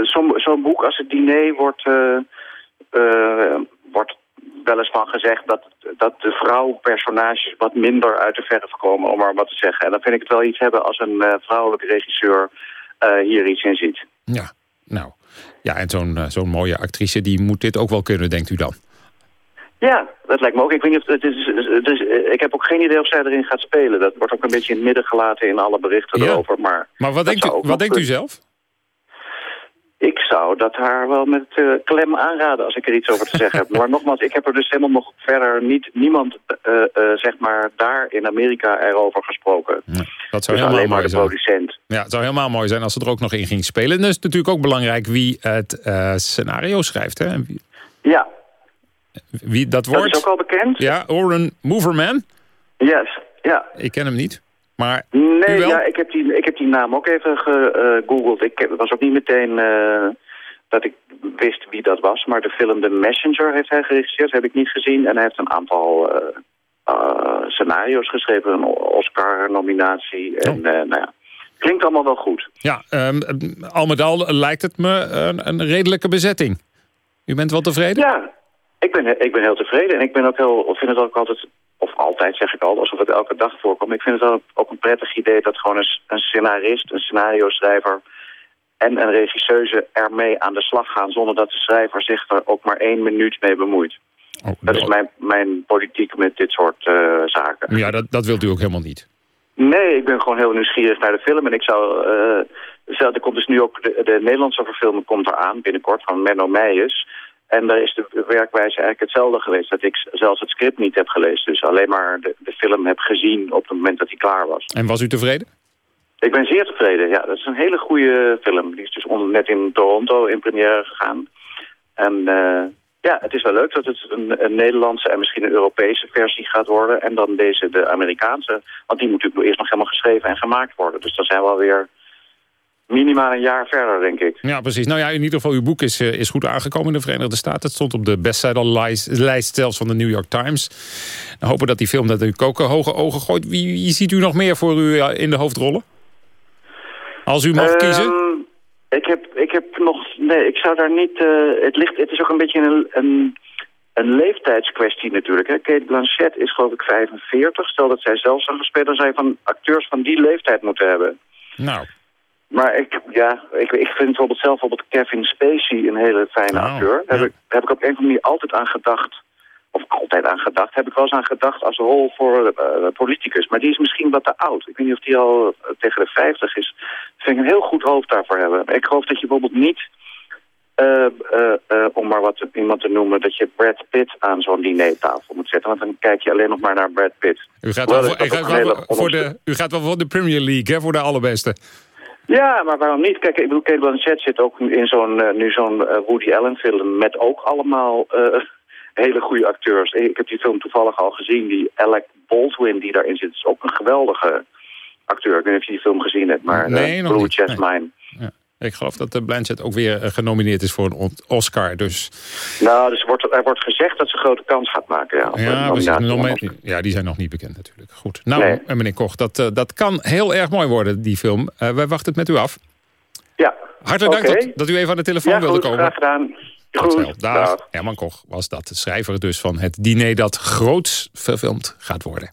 Zo'n zo boek als het diner wordt, wordt wel eens van gezegd dat, dat de vrouwpersonages wat minder uit de verf komen, om maar wat te zeggen. En dan vind ik het wel iets hebben als een vrouwelijke regisseur hier iets in ziet. Ja, nou... Ja, en zo'n zo'n mooie actrice, die moet dit ook wel kunnen, denkt u dan? Ja, dat lijkt me ook. Ik, weet niet of, het is, het is, ik heb ook geen idee of zij erin gaat spelen. Dat wordt ook een beetje in het midden gelaten in alle berichten ja. erover. Maar, maar wat denkt u, wat denkt u zelf? Ik zou dat haar wel met uh, klem aanraden als ik er iets over te zeggen heb. Maar nogmaals, ik heb er dus helemaal nog verder niet, niemand, uh, uh, zeg maar, daar in Amerika erover gesproken. Ja, dat zou dus helemaal alleen maar mooi de zijn. producent. Ja, het zou helemaal mooi zijn als ze er ook nog in ging spelen. En dan is natuurlijk ook belangrijk wie het scenario schrijft. Hè? Wie, ja. Wie dat wordt. Dat is ook al bekend. Ja, Oren Moverman. Yes, ja. Ik ken hem niet. Maar nee, ja, ik heb, die, ik heb die naam ook even gegoogeld. Ik was ook niet meteen uh, dat ik wist wie dat was. Maar de film The Messenger heeft hij geregisseerd, heb ik niet gezien. En hij heeft een aantal uh, uh, scenario's geschreven, een Oscar-nominatie. En nou ja, klinkt allemaal wel goed. Ja, um, al met al lijkt het me een, een redelijke bezetting. U bent wel tevreden? Ja, ik ben, ik ben heel tevreden. En ik ben ook heel, vind het ook altijd of altijd zeg ik al, alsof het elke dag voorkomt. Ik vind het ook een prettig idee dat gewoon een, een scenarist, een scenario-schrijver en een regisseuse ermee aan de slag gaan... zonder dat de schrijver zich er ook maar één minuut mee bemoeit. Oh, dat is mijn, mijn politiek met dit soort uh, zaken. Ja, dat, dat wilt u ook helemaal niet. Nee, ik ben gewoon heel nieuwsgierig naar de film. En ik zou... Uh, er komt dus nu ook de, de Nederlandse verfilming komt eraan binnenkort van Menno Meijers... En daar is de werkwijze eigenlijk hetzelfde geweest. Dat ik zelfs het script niet heb gelezen. Dus alleen maar de, de film heb gezien op het moment dat hij klaar was. En was u tevreden? Ik ben zeer tevreden, ja. Dat is een hele goede film. Die is dus net in Toronto in première gegaan. En uh, ja, het is wel leuk dat het een, een, Nederlandse en misschien een Europese versie gaat worden. En dan deze, de Amerikaanse. Want die moet natuurlijk eerst nog helemaal geschreven en gemaakt worden. Dus dan zijn we alweer minimaal een jaar verder, denk ik. Ja, precies. Nou ja, in ieder geval, uw boek is, uh, is goed aangekomen in de Verenigde Staten. Het stond op de bestsellerlijst zelfs van de New York Times. We hopen dat die film dat u ook hoge ogen gooit. Wie, wie, ziet u nog meer voor u in de hoofdrollen? Als u mag um, kiezen? Ik heb, ik heb nog... Nee, ik zou daar niet... Uh, het, ligt, het is ook een beetje een, een, een leeftijdskwestie natuurlijk. Hè. Kate Blanchett is geloof ik 45. Stel dat zij zelf zou zou je van acteurs van die leeftijd moeten hebben. Nou... Maar ik, ja, ik, ik vind bijvoorbeeld zelf bijvoorbeeld Kevin Spacey een hele fijne Oh, acteur. Daar heb, ik, heb ik op een of andere manier altijd aan gedacht. Of altijd aan gedacht. Heb ik wel eens aan gedacht als rol voor uh, politicus. Maar die is misschien wat te oud. Ik weet niet of die al uh, tegen de 50 is. Vind ik een heel goed hoofd daarvoor hebben. Ik geloof dat je bijvoorbeeld niet... Uh, om maar wat iemand te noemen, dat je Brad Pitt aan zo'n dinertafel moet zetten. Want dan kijk je alleen nog maar naar Brad Pitt. U gaat wel, voor, u gaat wel voor, de, u gaat wel voor de Premier League, hè, voor de allerbeste. Ja, maar waarom niet? Kijk, ik bedoel, Kate Blanchett zit ook in zo'n uh, nu zo'n uh, Woody Allen film met ook allemaal uh, hele goede acteurs. Ik heb die film toevallig al gezien. Die Alec Baldwin die daarin zit is ook een geweldige acteur. Ik weet niet of je die film gezien hebt, maar Nee, uh, Blue. Chest Nee. Ik geloof dat de Blanchett ook weer eh, genomineerd is voor een Oscar. Dus Nou, dus er wordt, er wordt gezegd dat ze grote kans gaat maken. Ja, ja, precies. ja, die zijn nog niet bekend natuurlijk. Goed. Nou, Nee. en meneer Koch, dat, eh, dat kan heel erg mooi worden, die film. Eh, wij wachten het met u af. Ja. Hartelijk dank dat, dat u even aan de telefoon Ja, wilde goed, komen. graag gedaan. Goed, dag. Herman Koch was dat, de schrijver dus van het diner dat groots verfilmd gaat worden.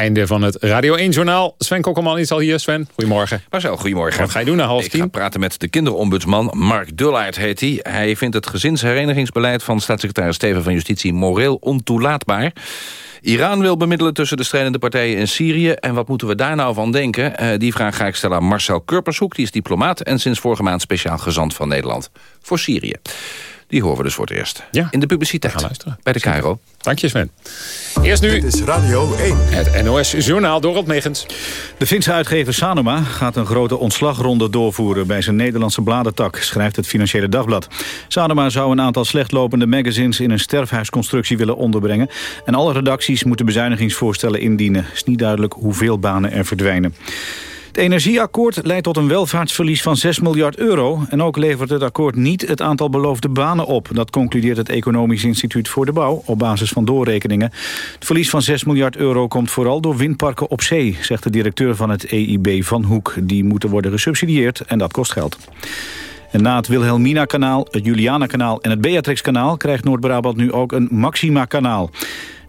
Einde van het Radio 1-journaal. Sven Kokkelman is al hier. Sven, goedemorgen. Marcel, goedemorgen. Wat ga je doen na half Ik tien? ga praten met de kinderombudsman Mark Dullaert heet hij. Hij vindt het gezinsherenigingsbeleid van staatssecretaris Steven van Justitie moreel ontoelaatbaar. Iran wil bemiddelen tussen de strijdende partijen in Syrië. En wat moeten we daar nou van denken? Eh, die vraag ga ik stellen aan Marcel Kurpershoek. Die is diplomaat en sinds vorige maand speciaal gezant van Nederland voor Syrië. Die horen we dus voor het eerst. In de publiciteit. Bij de KRO. Dank je Sven. Eerst nu Dit is Radio 1. het NOS-journaal Dorot Megens. De Finse uitgever Sanoma gaat een grote ontslagronde doorvoeren... bij zijn Nederlandse bladentak, schrijft het Financiële Dagblad. Sanoma zou een aantal slechtlopende magazines... in een sterfhuisconstructie willen onderbrengen. En alle redacties moeten bezuinigingsvoorstellen indienen. Het is niet duidelijk hoeveel banen er verdwijnen. Het energieakkoord leidt tot een welvaartsverlies van 6 miljard euro. En ook levert het akkoord niet het aantal beloofde banen op. Dat concludeert het Economisch Instituut voor de Bouw op basis van doorrekeningen. Het verlies van 6 miljard euro komt vooral door windparken op zee, zegt de directeur van het EIB Van Hoek. Die moeten worden gesubsidieerd en dat kost geld. En na het Wilhelmina-kanaal, het Juliana-kanaal en het Beatrix-kanaal... krijgt Noord-Brabant nu ook een Maxima-kanaal.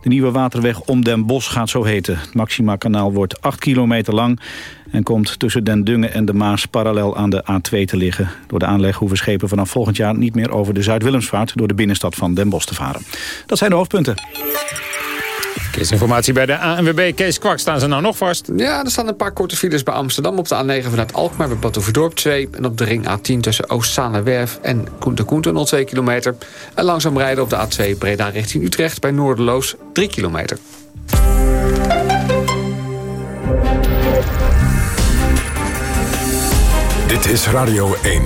De nieuwe waterweg om Den Bosch gaat zo heten. Het Maxima-kanaal wordt 8 kilometer lang... en komt tussen Den Dungen en de Maas parallel aan de A2 te liggen. Door de aanleg hoeven schepen vanaf volgend jaar niet meer over de Zuid-Willemsvaart... door de binnenstad van Den Bosch te varen. Dat zijn de hoofdpunten. Informatie bij de ANWB. Kees Kwak, staan ze nou nog vast? Ja, er staan een paar korte files bij Amsterdam. Op de A9 vanuit Alkmaar bij Batuverdorp 2. En op de ring A10 tussen Oostzaanerwerf en de Koentunnel 2 kilometer. En langzaam rijden op de A2 Breda richting Utrecht bij Noorderloos 3 kilometer. Dit is Radio 1.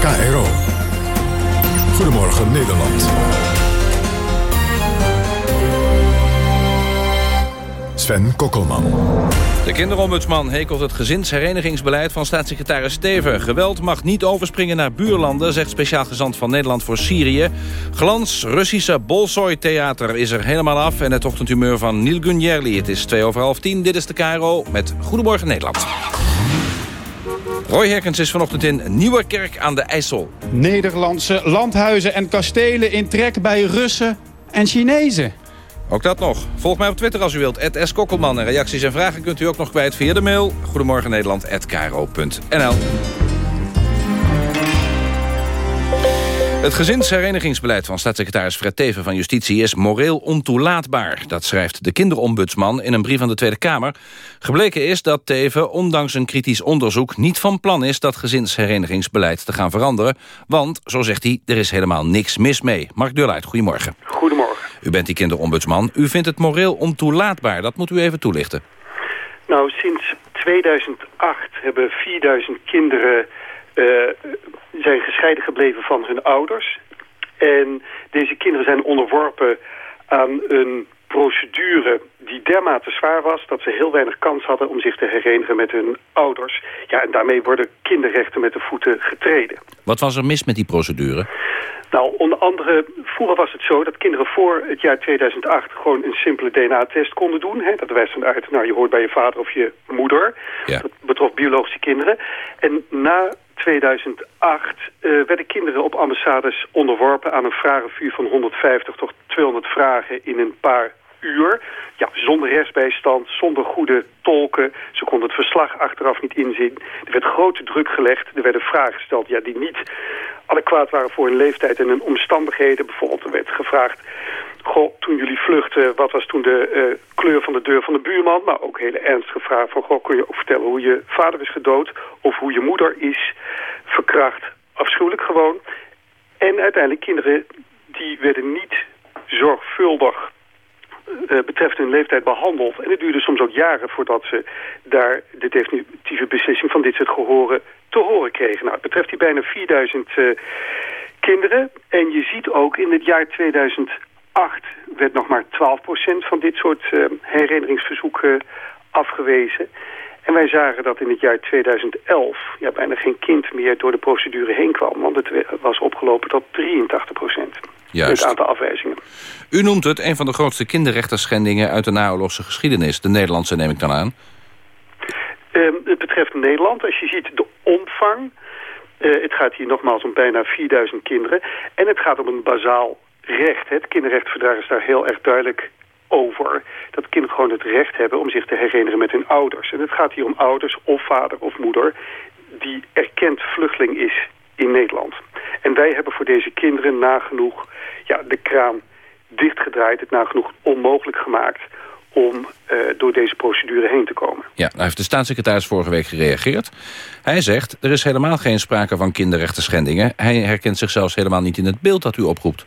KRO. Goedemorgen Nederland. Sven Kokkelman. De kinderombudsman hekelt het gezinsherenigingsbeleid van staatssecretaris Steven. Geweld mag niet overspringen naar buurlanden, zegt speciaal gezant van Nederland voor Syrië. Glans, Russische Bolsoi-theater is er helemaal af... en het ochtendhumeur van Neil Gunjerli. Het is twee over half tien, dit is de KRO met Goedemorgen Nederland. Roy Herkens is vanochtend in Nieuwerkerk aan de IJssel. Nederlandse landhuizen en kastelen in trek bij Russen en Chinezen. Ook dat nog. Volg mij op Twitter als u wilt. S. Kokkelman. En reacties en vragen kunt u ook nog kwijt via de mail. Goedemorgen Nederland@kro.nl. Het gezinsherenigingsbeleid van staatssecretaris Fred Teven van Justitie is moreel ontoelaatbaar. Dat schrijft de kinderombudsman in een brief aan de Tweede Kamer. Gebleken is dat Teven, ondanks een kritisch onderzoek, niet van plan is dat gezinsherenigingsbeleid te gaan veranderen. Want, zo zegt hij, er is helemaal niks mis mee. Mark Deurluit, goedemorgen. Goedemorgen. U bent die kinderombudsman. U vindt het moreel ontoelaatbaar. Dat moet u even toelichten. Nou, sinds 2008 hebben 4000 kinderen eh, zijn gescheiden gebleven van hun ouders. En deze kinderen zijn onderworpen aan een procedure die dermate zwaar was... dat ze heel weinig kans hadden om zich te herenigen met hun ouders. Ja, en daarmee worden kinderrechten met de voeten getreden. Wat was er mis met die procedure? Nou, onder andere, vroeger was het zo dat kinderen voor het jaar 2008 gewoon een simpele DNA-test konden doen. Hè? Dat wijst dan uit, nou, je hoort bij je vader of je moeder. Ja. Dat betrof biologische kinderen. En na 2008 eh, werden kinderen op ambassades onderworpen aan een vragenvuur van 150 tot 200 vragen in een paar Ja, zonder rechtsbijstand, zonder goede tolken. Ze konden het verslag achteraf niet inzien. Er werd grote druk gelegd. Er werden vragen gesteld ja, die niet adequaat waren voor hun leeftijd en hun omstandigheden. Bijvoorbeeld er werd gevraagd... Goh, toen jullie vluchtten, wat was toen de uh, kleur van de deur van de buurman? Maar ook hele ernstige vraag van... Goh, kun je ook vertellen hoe je vader is gedood... of hoe je moeder is verkracht? Afschuwelijk gewoon. En uiteindelijk kinderen die werden niet zorgvuldig betreft hun leeftijd behandeld. En het duurde soms ook jaren voordat ze daar de definitieve beslissing van dit soort gehoren te horen kregen. Nou, het betreft die bijna 4000 uh, kinderen. En je ziet ook in het jaar 2008 2008 werd nog maar 12% van dit soort uh, herinneringsverzoeken afgewezen. En wij zagen dat in het jaar 2011 ja, bijna geen kind meer door de procedure heen kwam. Want het was opgelopen tot 83 procent. Juist. Het aantal afwijzingen. U noemt het een van de grootste kinderrechtenschendingen uit de naoorlogse geschiedenis. De Nederlandse neem ik dan aan. Uh, het betreft Nederland. Als je ziet de omvang... Uh, het gaat hier nogmaals om bijna 4000 kinderen. En het gaat om een bazaal recht. Het kinderrechtverdrag is daar heel erg duidelijk over dat kinderen gewoon het recht hebben om zich te herinneren met hun ouders. En het gaat hier om ouders of vader of moeder die erkend vluchteling is in Nederland. En wij hebben voor deze kinderen nagenoeg ja, de kraan dichtgedraaid, het nagenoeg onmogelijk gemaakt om uh, door deze procedure heen te komen. Ja, nou heeft de staatssecretaris vorige week gereageerd. Hij zegt, er is helemaal geen sprake van kinderrechten schendingen. Hij herkent zich zelfs helemaal niet in het beeld dat u oproept.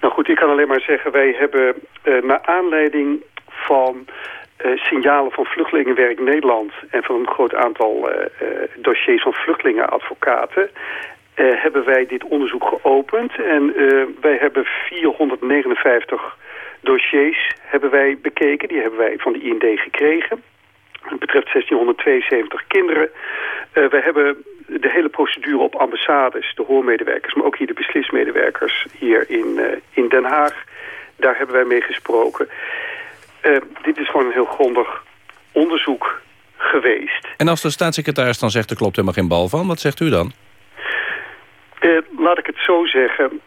Nou goed, ik kan alleen maar zeggen, wij hebben uh, naar aanleiding van uh, signalen van Vluchtelingenwerk Nederland... en van een groot aantal uh, dossiers van vluchtelingenadvocaten... hebben wij dit onderzoek geopend. En wij hebben 459 dossiers hebben wij bekeken. Die hebben wij van de IND gekregen. Het betreft 1672 kinderen. Uh, we hebben de hele procedure op ambassades, de hoormedewerkers... maar ook hier de beslismedewerkers hier in, in Den Haag. Daar hebben wij mee gesproken. Uh, dit is gewoon een heel grondig onderzoek geweest. En als de staatssecretaris dan zegt er klopt helemaal geen bal van, wat zegt u dan? laat ik het zo zeggen.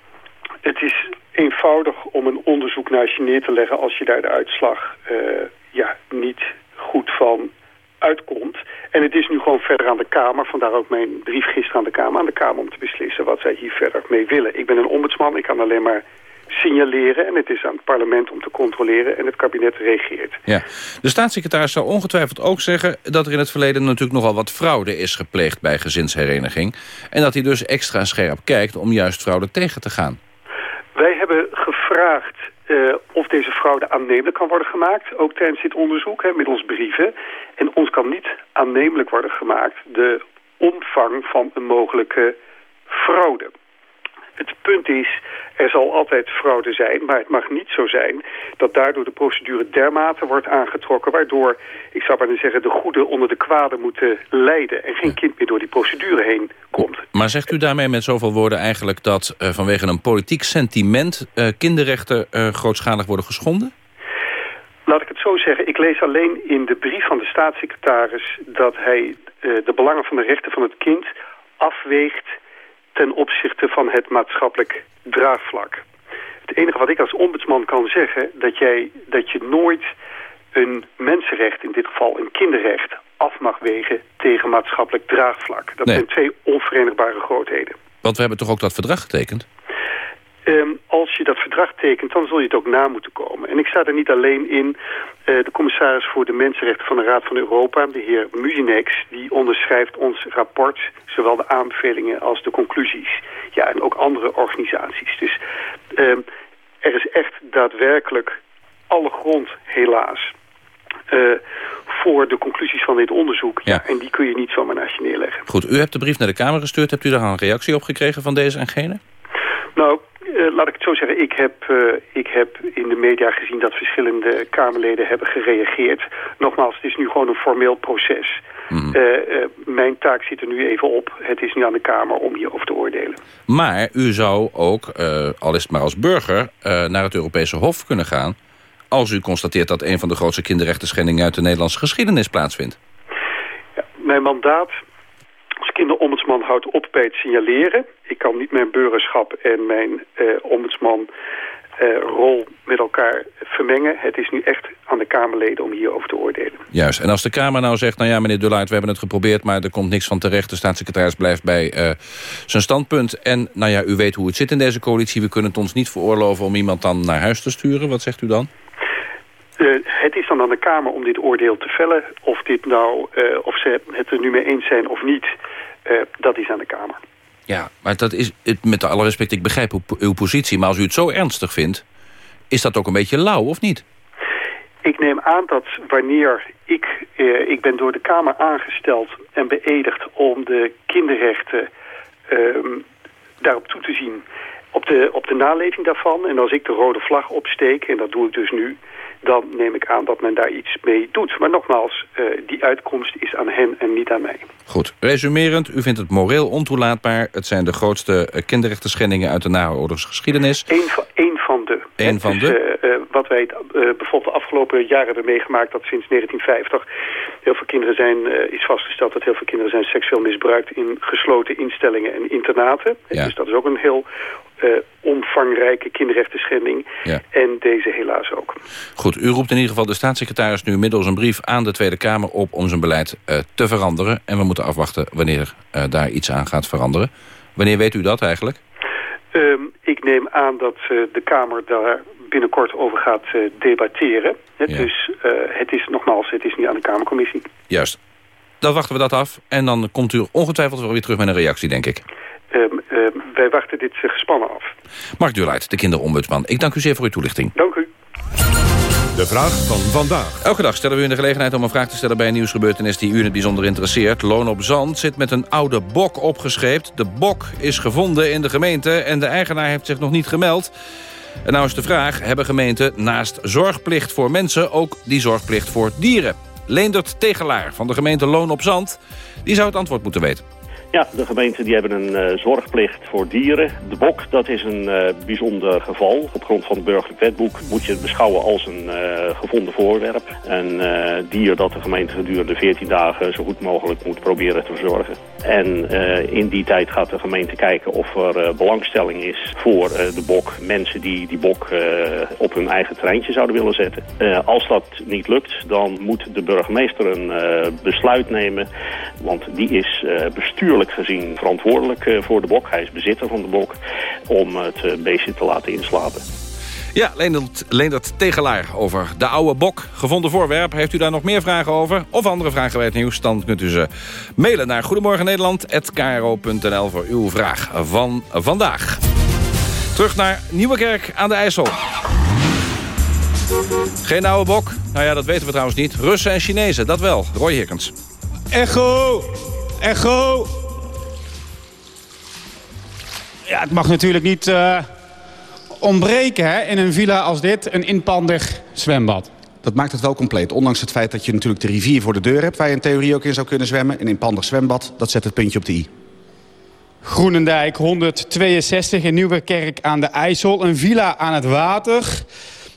Het is eenvoudig om een onderzoek naast je neer te leggen... als je daar de uitslag ja, niet goed van uitkomt. En het is nu gewoon verder aan de Kamer, vandaar ook mijn brief gisteren aan de Kamer, aan de Kamer om te beslissen wat zij hier verder mee willen. Ik ben een ombudsman, ik kan alleen maar signaleren en het is aan het parlement om te controleren en het kabinet reageert. Ja. De staatssecretaris zou ongetwijfeld ook zeggen dat er in het verleden natuurlijk nogal wat fraude is gepleegd bij gezinshereniging en dat hij dus extra scherp kijkt om juist fraude tegen te gaan. Wij hebben gevraagd uh, of deze fraude aannemelijk kan worden gemaakt, ook tijdens dit onderzoek, hè, middels brieven. En ons kan niet aannemelijk worden gemaakt de omvang van een mogelijke fraude. Het punt is, er zal altijd fraude zijn, maar het mag niet zo zijn dat daardoor de procedure dermate wordt aangetrokken, waardoor, ik zou maar zeggen, de goede onder de kwade moeten lijden en geen kind meer door die procedure heen komt. Maar zegt u daarmee met zoveel woorden eigenlijk dat uh, vanwege een politiek sentiment uh, kinderrechten uh, grootschalig worden geschonden? Laat ik het zo zeggen, ik lees alleen in de brief van de staatssecretaris dat hij de belangen van de rechten van het kind afweegt ten opzichte van het maatschappelijk draagvlak. Het enige wat ik als ombudsman kan zeggen... dat, jij, dat je nooit een mensenrecht, in dit geval een kinderrecht... af mag wegen tegen maatschappelijk draagvlak. Dat Nee. zijn twee onverenigbare grootheden. Want we hebben toch ook dat verdrag getekend? Ehm, als je dat verdrag tekent, dan zul je het ook na moeten komen. En ik sta er niet alleen in. Eh, de commissaris voor de Mensenrechten van de Raad van Europa, de heer Muzinex, die onderschrijft ons rapport, zowel de aanbevelingen als de conclusies. Ja, en ook andere organisaties. Dus ehm, er is echt daadwerkelijk alle grond, helaas, eh, voor de conclusies van dit onderzoek. Ja. en die kun je niet zomaar naast je neerleggen. Goed, u hebt de brief naar de Kamer gestuurd. Hebt u daar al een reactie op gekregen van deze en gene? Nou, eh, laat ik het zo zeggen. Ik heb, eh, ik heb in de media gezien dat verschillende Kamerleden hebben gereageerd. Nogmaals, het is nu gewoon een formeel proces. Eh, eh, mijn taak zit er nu even op. Het is nu aan de Kamer om hierover te oordelen. Maar u zou ook, al is het maar als burger, naar het Europese Hof kunnen gaan... als u constateert dat een van de grootste kinderrechten schendingen uit de Nederlandse geschiedenis plaatsvindt. Mijn mandaat als kinderombudsman houdt op bij het signaleren. Ik kan niet mijn burgerschap en mijn eh, eh, rol met elkaar vermengen. Het is nu echt aan de Kamerleden om hierover te oordelen. Juist. En als de Kamer nou zegt, nou ja, meneer Dullaert, we hebben het geprobeerd... maar er komt niks van terecht, de staatssecretaris blijft bij eh, zijn standpunt... en nou ja, u weet hoe het zit in deze coalitie... we kunnen het ons niet veroorloven om iemand dan naar huis te sturen. Wat zegt u dan? Uh, het is dan aan de Kamer om dit oordeel te vellen. Of, dit nou, uh, of ze het er nu mee eens zijn of niet, uh, dat is aan de Kamer. Ja, maar dat is, het, met alle respect, ik begrijp uw, uw positie... maar als u het zo ernstig vindt, is dat ook een beetje lauw, of niet? Ik neem aan dat wanneer ik... Ik ben door de Kamer aangesteld en beëdigd om de kinderrechten uh, daarop toe te zien op de, op de naleving daarvan. En als ik de rode vlag opsteek, en dat doe ik dus nu dan neem ik aan dat men daar iets mee doet. Maar nogmaals, uh, die uitkomst is aan hen en niet aan mij. Goed, resumerend, u vindt het moreel ontoelaatbaar. Het zijn de grootste uh, kinderrechten schendingen uit de naoorlogsgeschiedenis. Eén van, één van de. Eén van dus, de. Uh, wat wij bijvoorbeeld de afgelopen jaren hebben meegemaakt... dat sinds 1950 heel veel kinderen zijn, is vastgesteld... dat heel veel kinderen zijn seksueel misbruikt in gesloten instellingen en internaten. Ja. Dus dat is ook een heel uh, omvangrijke kinderrechtenschending. Ja. En deze helaas ook. Goed, u roept in ieder geval de staatssecretaris nu middels een brief aan de Tweede Kamer op om zijn beleid uh, te veranderen. En we moeten afwachten wanneer uh, daar iets aan gaat veranderen. Wanneer weet u dat eigenlijk? Um, ik neem aan dat de Kamer daar binnenkort over gaat debatteren. Ja. Dus het is nogmaals, het is niet aan de Kamercommissie. Juist. Dan wachten we dat af en dan komt u ongetwijfeld wel weer terug met een reactie, denk ik. Um, um, wij wachten dit gespannen af. Mark de kinderombudsman. Ik dank u zeer voor uw toelichting. Dank u. De vraag van vandaag. Elke dag stellen we u de gelegenheid om een vraag te stellen... bij een nieuwsgebeurtenis die u in het bijzonder interesseert. Loon op Zand zit met een oude bok opgescheept. De bok is gevonden in de gemeente en de eigenaar heeft zich nog niet gemeld. En nou is de vraag, hebben gemeenten naast zorgplicht voor mensen... ook die zorgplicht voor dieren? Leendert Tegelaar van de gemeente Loon op Zand... die zou het antwoord moeten weten. Ja, de gemeenten die hebben een uh, zorgplicht voor dieren. De bok, dat is een uh, bijzonder geval. Op grond van het burgerlijk wetboek moet je het beschouwen als een uh, gevonden voorwerp. Een dier dat de gemeente gedurende 14 dagen zo goed mogelijk moet proberen te verzorgen. En in die tijd gaat de gemeente kijken of er belangstelling is voor de bok. Mensen die die bok op hun eigen terreintje zouden willen zetten. als dat niet lukt, dan moet de burgemeester een besluit nemen. Want die is bestuurlijk gezien verantwoordelijk uh, voor de bok. Hij is bezitter van de bok om het uh, beestje te laten inslapen. Ja, Leendert, Leendert Tegelaar over de oude bok. Gevonden voorwerp. Heeft u daar nog meer vragen over? Of andere vragen bij het nieuws? Dan kunt u ze mailen naar goedemorgennederland.kro.nl voor uw vraag van vandaag. Terug naar Nieuwekerk aan de IJssel. Geen oude bok? Nou ja, dat weten we trouwens niet. Russen en Chinezen, dat wel. Roy Hickens. Echo! Echo! Ja, het mag natuurlijk niet uh, ontbreken hè, in een villa als dit, een inpandig zwembad. Dat maakt het wel compleet. Ondanks het feit dat je natuurlijk de rivier voor de deur hebt... waar je in theorie ook in zou kunnen zwemmen. Een inpandig zwembad, dat zet het puntje op de i. Groenendijk 162 in Nieuwekerk aan de IJssel. Een villa aan het water.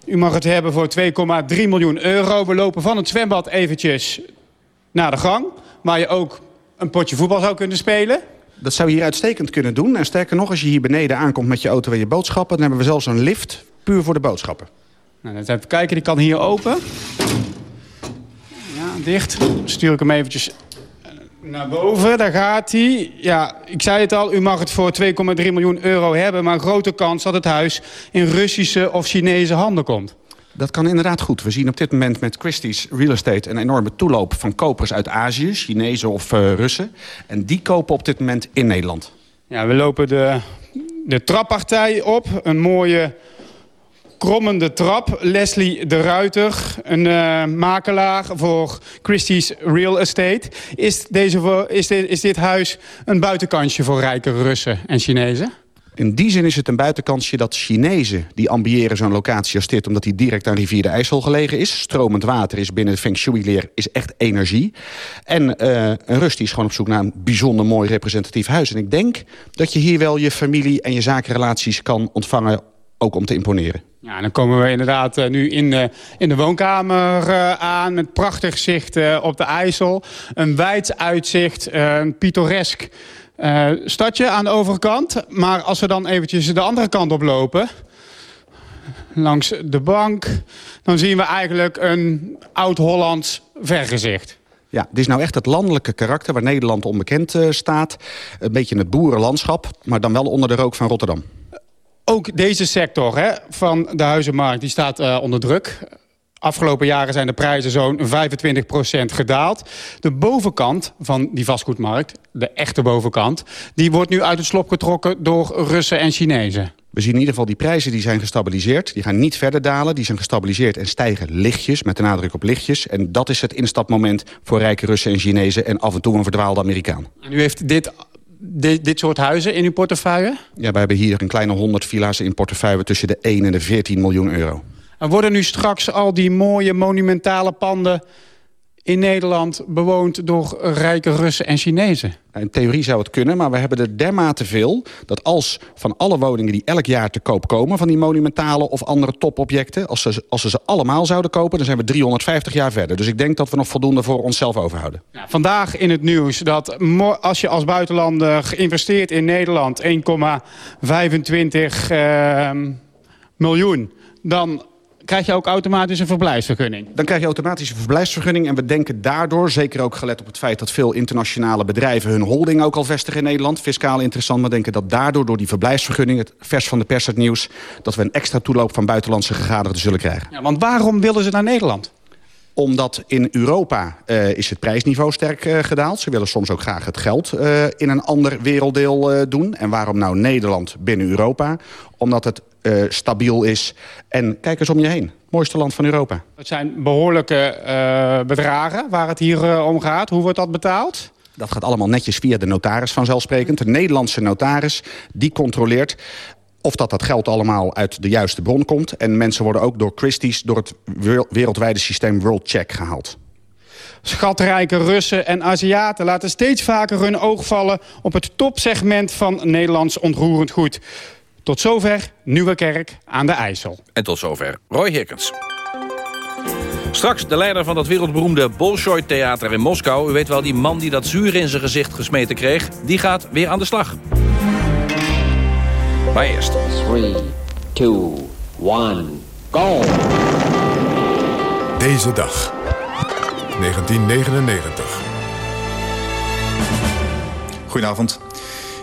U mag het hebben voor 2,3 miljoen euro. We lopen van het zwembad eventjes naar de gang. Waar je ook een potje voetbal zou kunnen spelen. Dat zou je hier uitstekend kunnen doen. En sterker nog, als je hier beneden aankomt met je auto en je boodschappen... dan hebben we zelfs een lift, puur voor de boodschappen. Nou, even kijken, die kan hier open. Ja, dicht. Stuur ik hem eventjes naar boven. Daar gaat hij. Ja, ik zei het al, u mag het voor 2,3 miljoen euro hebben... maar een grote kans dat het huis in Russische of Chinese handen komt. Dat kan inderdaad goed. We zien op dit moment met Christie's Real Estate... een enorme toeloop van kopers uit Azië, Chinezen of uh, Russen. En die kopen op dit moment in Nederland. Ja, we lopen de, de trappartij op. Een mooie krommende trap. Leslie de Ruiter, een uh, makelaar voor Christie's Real Estate. Is, deze, is, dit, is dit huis een buitenkantje voor rijke Russen en Chinezen? In die zin is het een buitenkansje dat Chinezen... die ambiëren zo'n locatie als dit... omdat die direct aan rivier de IJssel gelegen is. Stromend water is binnen de Feng Shui-leer is echt energie. En uh, een Rus die is gewoon op zoek naar een bijzonder mooi representatief huis. En ik denk dat je hier wel je familie en je zakenrelaties kan ontvangen... ook om te imponeren. Ja, dan komen we inderdaad uh, nu in de, in de woonkamer uh, aan... met prachtig zicht op de IJssel. Een wijd uitzicht, een pittoresk... Uh, stadje aan de overkant. Maar als we dan eventjes de andere kant op lopen... langs de bank... dan zien we eigenlijk een oud-Hollands vergezicht. Ja, dit is nou echt het landelijke karakter waar Nederland onbekend uh, staat. Een beetje het boerenlandschap, maar dan wel onder de rook van Rotterdam. Ook deze sector hè, van de huizenmarkt die staat uh, onder druk. Afgelopen jaren zijn de prijzen zo'n 25% gedaald. De bovenkant van die vastgoedmarkt, de echte bovenkant... die wordt nu uit het slop getrokken door Russen en Chinezen. We zien in ieder geval die prijzen die zijn gestabiliseerd. Die gaan niet verder dalen, die zijn gestabiliseerd en stijgen lichtjes... met de nadruk op lichtjes. En dat is het instapmoment voor rijke Russen en Chinezen... en af en toe een verdwaalde Amerikaan. En u heeft dit dit, dit soort huizen in uw portefeuille? Ja, we hebben hier een kleine 100 villa's in portefeuille tussen de 1 en de 14 miljoen euro. En worden nu straks al die mooie monumentale panden in Nederland bewoond door rijke Russen en Chinezen? In theorie zou het kunnen, maar we hebben er dermate veel... dat als van alle woningen die elk jaar te koop komen... van die monumentale of andere topobjecten... als ze, als ze ze allemaal zouden kopen, dan zijn we 350 jaar verder. Dus ik denk dat we nog voldoende voor onszelf overhouden. Ja, vandaag in het nieuws dat als je als buitenlander geïnvesteerd in Nederland... 1,25 uh, miljoen, dan krijg je ook automatisch een verblijfsvergunning. Dan krijg je automatisch een verblijfsvergunning. En we denken daardoor, zeker ook gelet op het feit... dat veel internationale bedrijven hun holding ook al vestigen in Nederland... fiscaal interessant, maar denken dat daardoor door die verblijfsvergunning... het vers van de pers het nieuws... dat we een extra toeloop van buitenlandse gegadigden zullen krijgen. Ja, want waarom willen ze naar Nederland? Omdat in Europa uh, is het prijsniveau sterk uh, gedaald. Ze willen soms ook graag het geld uh, in een ander werelddeel doen. En waarom nou Nederland binnen Europa? Omdat het stabiel is. En kijk eens om je heen. Mooiste land van Europa. Het zijn behoorlijke bedragen waar het hier om gaat. Hoe wordt dat betaald? Dat gaat allemaal netjes via de notaris vanzelfsprekend. De Nederlandse notaris, die controleert of dat dat geld allemaal uit de juiste bron komt. En mensen worden ook door Christie's door het wereldwijde systeem WorldCheck gehaald. Schatrijke Russen en Aziaten laten steeds vaker hun oog vallen... op het topsegment van Nederlands ontroerend goed. Tot zover Nieuwe Kerk aan de IJssel. En tot zover Roy Hirkens. Straks de leider van dat wereldberoemde Bolshoi-theater in Moskou. U weet wel, die man die dat zuur in zijn gezicht gesmeten kreeg... die gaat weer aan de slag. Maar eerst. 3, 2, 1, go! Deze dag. 1999. Goedenavond.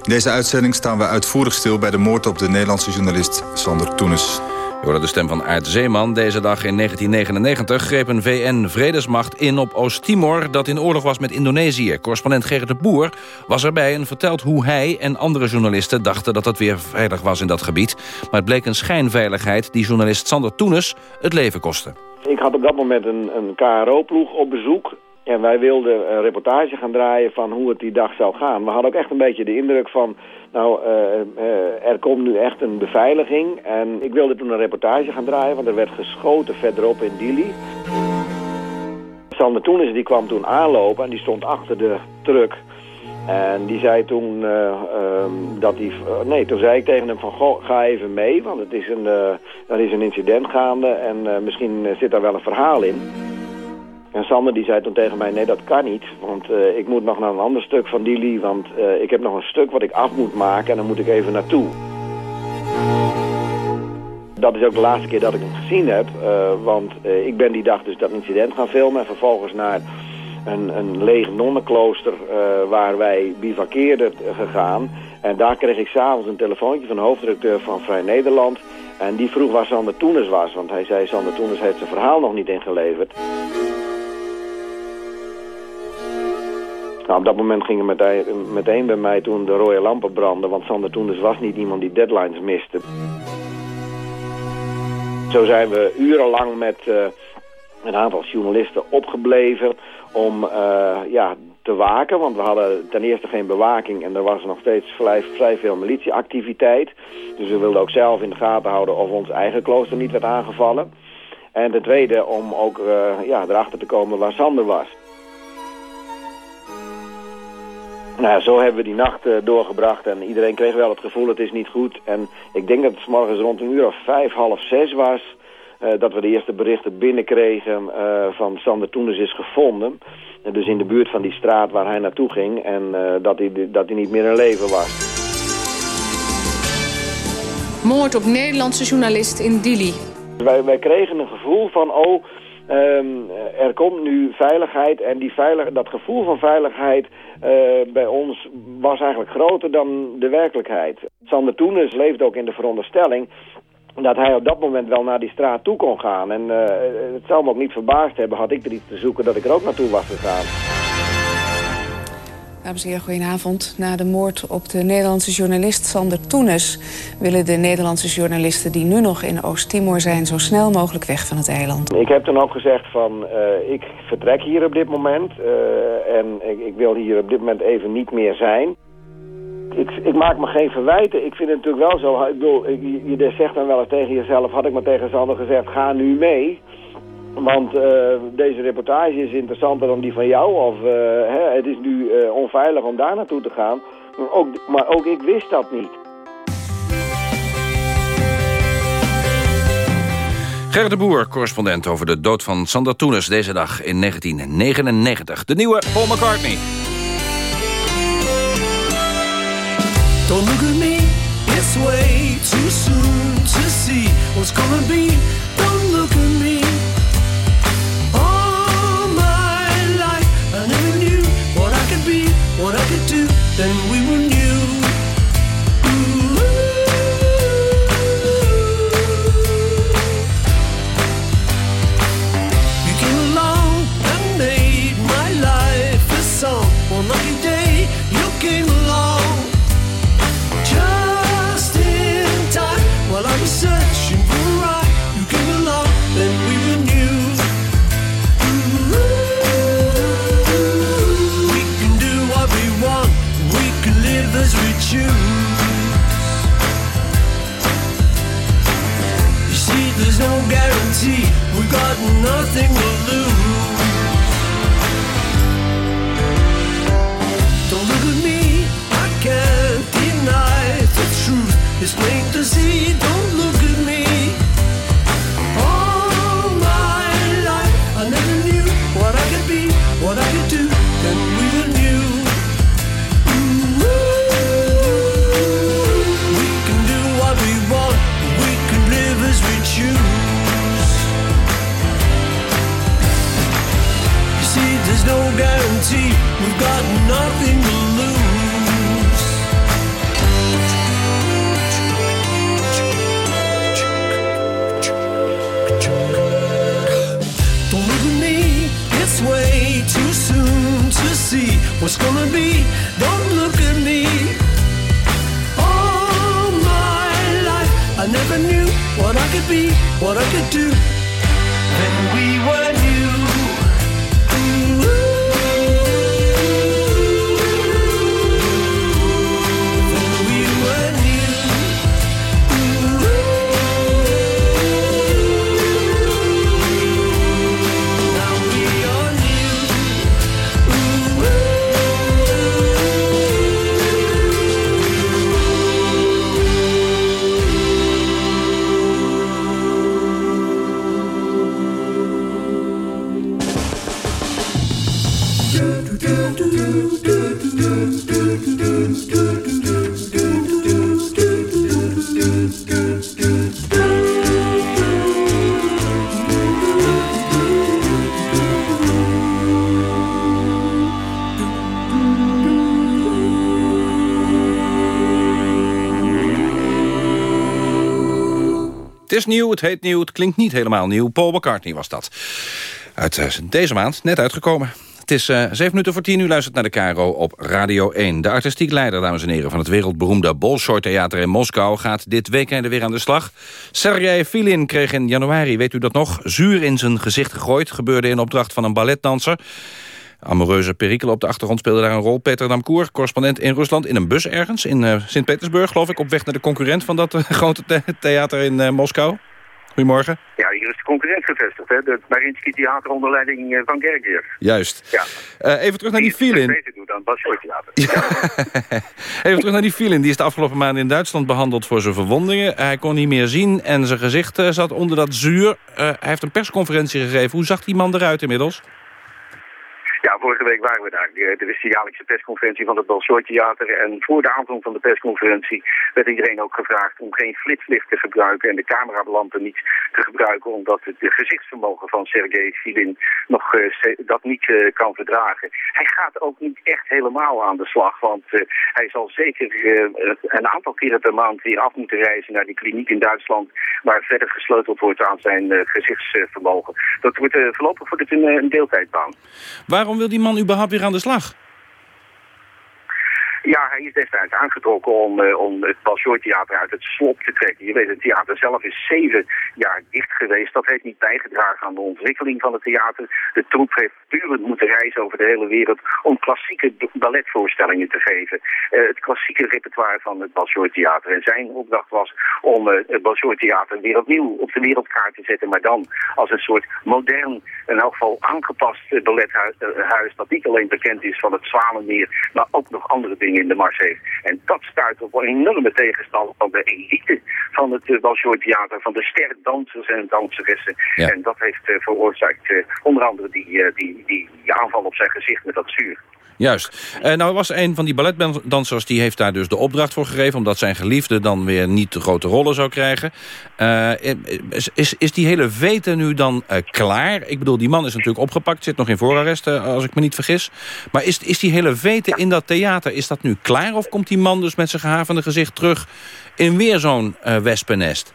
In deze uitzending staan we uitvoerig stil... bij de moord op de Nederlandse journalist Sander Toenes. Hoorde de stem van Aart Zeeman. Deze dag in 1999 greep een VN-vredesmacht in op Oost-Timor... dat in oorlog was met Indonesië. Correspondent Gerrit de Boer was erbij en vertelt hoe hij en andere journalisten... dachten dat het weer veilig was in dat gebied. Maar het bleek een schijnveiligheid die journalist Sander Toenes het leven kostte. Ik had op dat moment een, een KRO-ploeg op bezoek... En wij wilden een reportage gaan draaien van hoe het die dag zou gaan. We hadden ook echt een beetje de indruk van... nou, uh, uh, er komt nu echt een beveiliging. En ik wilde toen een reportage gaan draaien... want er werd geschoten verderop in Dili. Sander Toenis die kwam toen aanlopen en die stond achter de truck... En die zei toen uh, um, dat hij... nee, toen zei ik tegen hem van, ga even mee, want het is een, uh, er is een incident gaande en misschien zit daar wel een verhaal in. En Sander die zei toen tegen mij, nee dat kan niet, want uh, ik moet nog naar een ander stuk van Dili, want uh, ik heb nog een stuk wat ik af moet maken en dan moet ik even naartoe. Dat is ook de laatste keer dat ik hem gezien heb, uh, want ik ben die dag dus dat incident gaan filmen en vervolgens naar een, een leeg nonnenklooster waar wij bivakkeerden gegaan. En daar kreeg ik s'avonds een telefoontje van de hoofddirecteur van Vrij Nederland. En die vroeg waar Sander Toenes was, want hij zei Sander Toenes heeft zijn verhaal nog niet ingeleverd. Nou, op dat moment ging het meteen, meteen bij mij toen de rode lampen branden. Want Sander Toenders was niet iemand die deadlines miste. Zo zijn we urenlang met uh, een aantal journalisten opgebleven om uh, ja, te waken. Want we hadden ten eerste geen bewaking en er was nog steeds vrij, vrij veel militieactiviteit. Dus we wilden ook zelf in de gaten houden of ons eigen klooster niet werd aangevallen. En ten tweede om ook uh, ja, erachter te komen waar Sander was. Nou, zo hebben we die nacht uh, doorgebracht en iedereen kreeg wel het gevoel het is niet goed. En ik denk dat het s morgens rond een uur of vijf, half zes was... Uh, dat we de eerste berichten binnenkregen uh, van Sander Toeners is gevonden. dus in de buurt van die straat waar hij naartoe ging en dat, hij, dat hij niet meer in leven was. Moord op Nederlandse journalist in Dili. Wij, wij kregen een gevoel van, oh, Um, er komt nu veiligheid en die veilig, dat gevoel van veiligheid uh, bij ons was eigenlijk groter dan de werkelijkheid. Sander Toenes leefde ook in de veronderstelling dat hij op dat moment wel naar die straat toe kon gaan. En uh, het zou me ook niet verbaasd hebben, had ik er iets te zoeken, dat ik er ook naartoe was gegaan. Dames en heren, goedenavond. Na de moord op de Nederlandse journalist Sander Toenes... willen de Nederlandse journalisten die nu nog in Oost-Timor zijn... zo snel mogelijk weg van het eiland. Ik heb dan ook gezegd van, uh, ik vertrek hier op dit moment... Uh, en ik, ik wil hier op dit moment even niet meer zijn. ik, ik, maak me geen verwijten. Ik vind het natuurlijk wel zo. Ik bedoel, je, je zegt dan wel eens tegen jezelf, had ik maar tegen Sander gezegd, ga nu mee. Want deze reportage is interessanter dan die van jou. Of hè, het is nu onveilig om daar naartoe te gaan. Maar ook, maar ook ik wist dat niet. Gerrit de Boer, correspondent over de dood van Sander Toenes deze dag in 1999. De nieuwe Paul McCartney. Don't look at me, it's way too soon to see what's gonna be. Don't look at me. Is nieuw, het heet nieuw, het klinkt niet helemaal nieuw. Paul McCartney was dat. Uit uh, deze maand, net uitgekomen. Het is uh, zeven minuten voor tien, u luistert naar de KRO op Radio 1. De artistiek leider, dames en heren, van het wereldberoemde Bolshoi Theater in Moskou... gaat dit weekend weer aan de slag. Sergej Filin kreeg in januari, weet u dat nog, zuur in zijn gezicht gegooid. Gebeurde in opdracht van een balletdanser. Amoureuze perikelen op de achtergrond speelde daar een rol. Peter Damkoer, correspondent in Rusland, in een bus ergens... in uh, Sint-Petersburg, geloof ik, op weg naar de concurrent van dat uh, grote the theater in uh, Moskou. Goedemorgen. Ja, hier is de concurrent gevestigd, hè? Het Marinsky Theater onder leiding van Gergiev. Juist. Ja. even terug naar die Filin. beter doet dan Theater. Ja. even terug naar die Filin. Die is de afgelopen maanden in Duitsland behandeld voor zijn verwondingen. Hij kon niet meer zien en zijn gezicht zat onder dat zuur. hij heeft een persconferentie gegeven. Hoe zag die man eruit inmiddels? Ja, vorige week waren we daar. Er is de jaarlijkse persconferentie van het Bolshoi Theater. En voor de aanvang van de persconferentie werd iedereen ook gevraagd om geen flitslicht te gebruiken en de cameralampen niet te gebruiken, omdat het gezichtsvermogen van Sergej Filin nog uh, dat niet uh, kan verdragen. Hij gaat ook niet echt helemaal aan de slag, want uh, hij zal zeker een aantal keren per maand weer af moeten reizen naar die kliniek in Duitsland, waar verder gesleuteld wordt aan zijn gezichtsvermogen. Dat wordt voorlopig voor dit een, een deeltijdbaan. Wil die man überhaupt weer aan de slag? Ja, hij is destijds aangetrokken om, uh, om het Bolshoi Theater uit het slop te trekken. Je weet, het theater zelf is zeven jaar dicht geweest. Dat heeft niet bijgedragen aan de ontwikkeling van het theater. De troep heeft durend moeten reizen over de hele wereld om klassieke balletvoorstellingen te geven. Uh, het klassieke repertoire van het Bolshoi Theater. En zijn opdracht was om uh, het Bolshoi Theater weer opnieuw op de wereldkaart te zetten. Maar dan als een soort modern, in elk geval aangepast ballethuis. Dat niet alleen bekend is van het Zwanenmeer, maar ook nog andere dingen in de mars heeft. En dat stuit op een enorme tegenstand van de elite van het Bolshoi Theater, van de sterdansers en danseressen. En dat heeft uh, veroorzaakt uh, onder andere die, die, die aanval op zijn gezicht met dat zuur. Juist. Uh, nou was een van die balletdansers die heeft daar dus de opdracht voor gegeven... omdat zijn geliefde dan weer niet de grote rollen zou krijgen. Uh, is, is, is die hele vete nu dan klaar? Ik bedoel, die man is natuurlijk opgepakt, zit nog in voorarrest, als ik me niet vergis. Maar is, is die hele vete in dat theater, is dat nu klaar? Of komt die man dus met zijn gehavende gezicht terug in weer zo'n wespennest?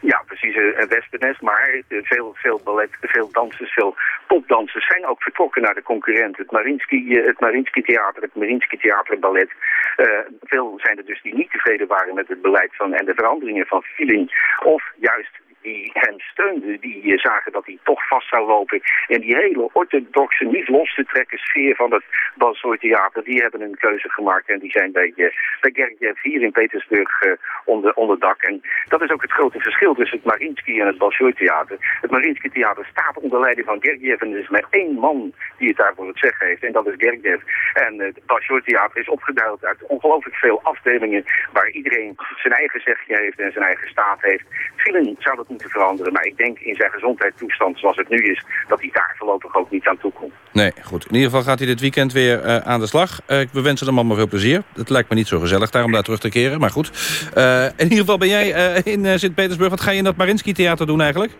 Ja, precies, een wespennest, maar veel, veel ballet, veel dansers, veel popdansers zijn ook vertrokken naar de concurrent. Het Marinsky, het Marinsky Theater, het Marinsky Theater Ballet. Uh, veel zijn er dus die niet tevreden waren met het beleid van, en de veranderingen van Feeling. Of juist die hem steunden, die uh, zagen dat hij toch vast zou lopen. En die hele orthodoxe, niet los te trekken sfeer van het Balsoy Theater, die hebben een keuze gemaakt. En die zijn bij, uh, bij Gergiev hier in Petersburg uh, onder, onder dak. En dat is ook het grote verschil tussen het Marinsky en het Balsoy Theater. Het Marinsky Theater staat onder leiding van Gergiev en er is maar één man die het daarvoor het zeggen heeft. En dat is Gergiev. En het Balsoy Theater is opgeduild uit ongelooflijk veel afdelingen waar iedereen zijn eigen zegje heeft en zijn eigen staat heeft. Vielen zou dat moeten veranderen. Maar ik denk in zijn gezondheidstoestand zoals het nu is... dat hij daar voorlopig ook niet aan toe komt. Nee, goed. In ieder geval gaat hij dit weekend weer uh, aan de slag. Uh, we wensen hem allemaal veel plezier. Het lijkt me niet zo gezellig daar om daar terug te keren, maar goed. Uh, in ieder geval ben jij in Sint-Petersburg. Wat ga je in dat Marinsky Theater doen eigenlijk?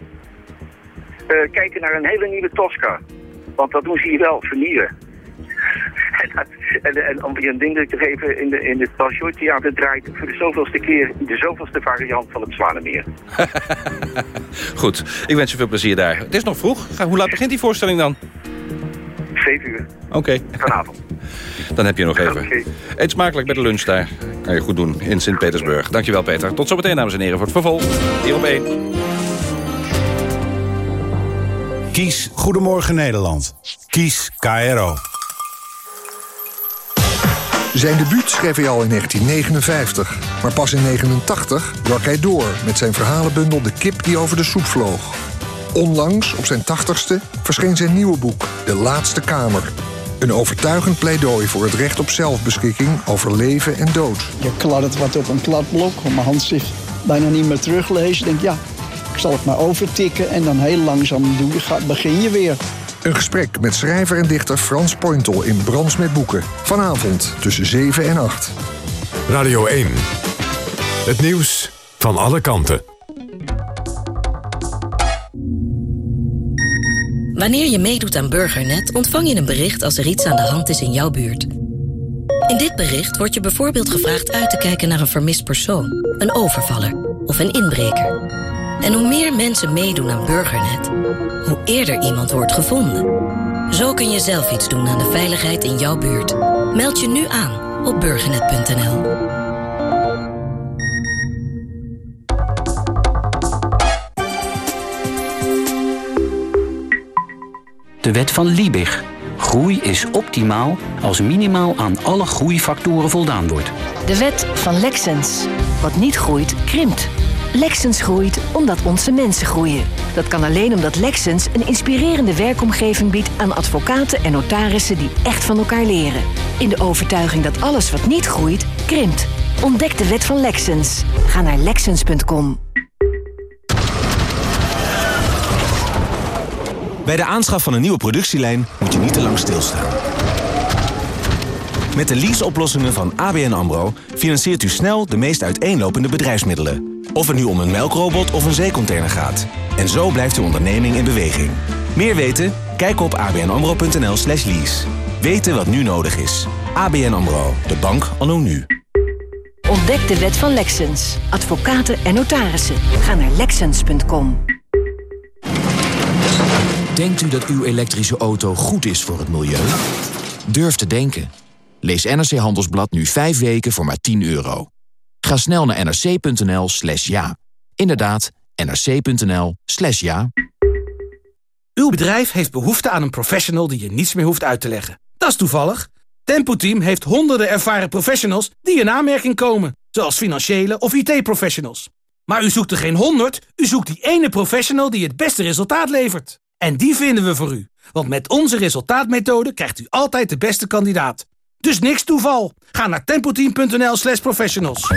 kijken naar een hele nieuwe Tosca. Want dat doen ze hier wel, vernieuwen. En, om weer een ding te geven, in, de, in het Bolshoi Theater draait voor de zoveelste keer de zoveelste variant van het Zwanenmeer. Goed, ik wens je veel plezier daar. Het is nog vroeg. Hoe laat begint die voorstelling dan? Zeven uur. Oké. Okay. Vanavond. Dan heb je nog even. Okay. Eet smakelijk bij de lunch daar. Kan je goed doen in Sint-Petersburg. Dankjewel Peter. Tot zometeen dames en heren voor het vervolg. Hier op 1. Kies Goedemorgen Nederland. Kies KRO. Zijn debuut schreef hij al in 1959. Maar pas in 1989 brak hij door met zijn verhalenbundel De kip die over de soep vloog. Onlangs, op zijn 80ste, verscheen zijn nieuwe boek De Laatste Kamer. Een overtuigend pleidooi voor het recht op zelfbeschikking over leven en dood. Je kladdert wat op een kladblok, om mijn hand zich bijna niet meer teruglezen. Ik denk, ja, ik zal het maar overtikken en dan heel langzaam doen, begin je weer. Een gesprek met schrijver en dichter Frans Pointel in Brands met Boeken. Vanavond tussen 7 en 8. Radio 1. Het nieuws van alle kanten. Wanneer je meedoet aan Burgernet ontvang je een bericht als er iets aan de hand is in jouw buurt. In dit bericht wordt je bijvoorbeeld gevraagd uit te kijken naar een vermist persoon, een overvaller of een inbreker. En hoe meer mensen meedoen aan Burgernet, hoe eerder iemand wordt gevonden. Zo kun je zelf iets doen aan de veiligheid in jouw buurt. Meld je nu aan op burgernet.nl. De wet van Liebig. Groei is optimaal als minimaal aan alle groeifactoren voldaan wordt. De wet van Lexens. Wat niet groeit, krimpt. Lexens groeit omdat onze mensen groeien. Dat kan alleen omdat Lexens een inspirerende werkomgeving biedt aan advocaten en notarissen die echt van elkaar leren. In de overtuiging dat alles wat niet groeit, krimpt. Ontdek de wet van Lexens. Ga naar Lexens.com. Bij de aanschaf van een nieuwe productielijn moet je niet te lang stilstaan. Met de leaseoplossingen van ABN AMRO financiert u snel de meest uiteenlopende bedrijfsmiddelen. Of het nu om een melkrobot of een zeecontainer gaat. En zo blijft uw onderneming in beweging. Meer weten? Kijk op abnamro.nl slash lease. Weten wat nu nodig is. ABN AMRO, de bank anno nu. Ontdek de wet van Lexens. Advocaten en notarissen. Ga naar Lexens.com. Denkt u dat uw elektrische auto goed is voor het milieu? Durf te denken. Lees NRC Handelsblad nu 5 weken voor maar 10 euro. Ga snel naar nrc.nl slash ja. Inderdaad, nrc.nl slash ja. Uw bedrijf heeft behoefte aan een professional die je niets meer hoeft uit te leggen. Dat is toevallig. Tempo Team heeft honderden ervaren professionals die in aanmerking komen. Zoals financiële of IT-professionals. Maar u zoekt er geen honderd, u zoekt die ene professional die het beste resultaat levert. En die vinden we voor u. Want met onze resultaatmethode krijgt u altijd de beste kandidaat. Dus niks toeval. Ga naar tempoteam.nl slash professionals.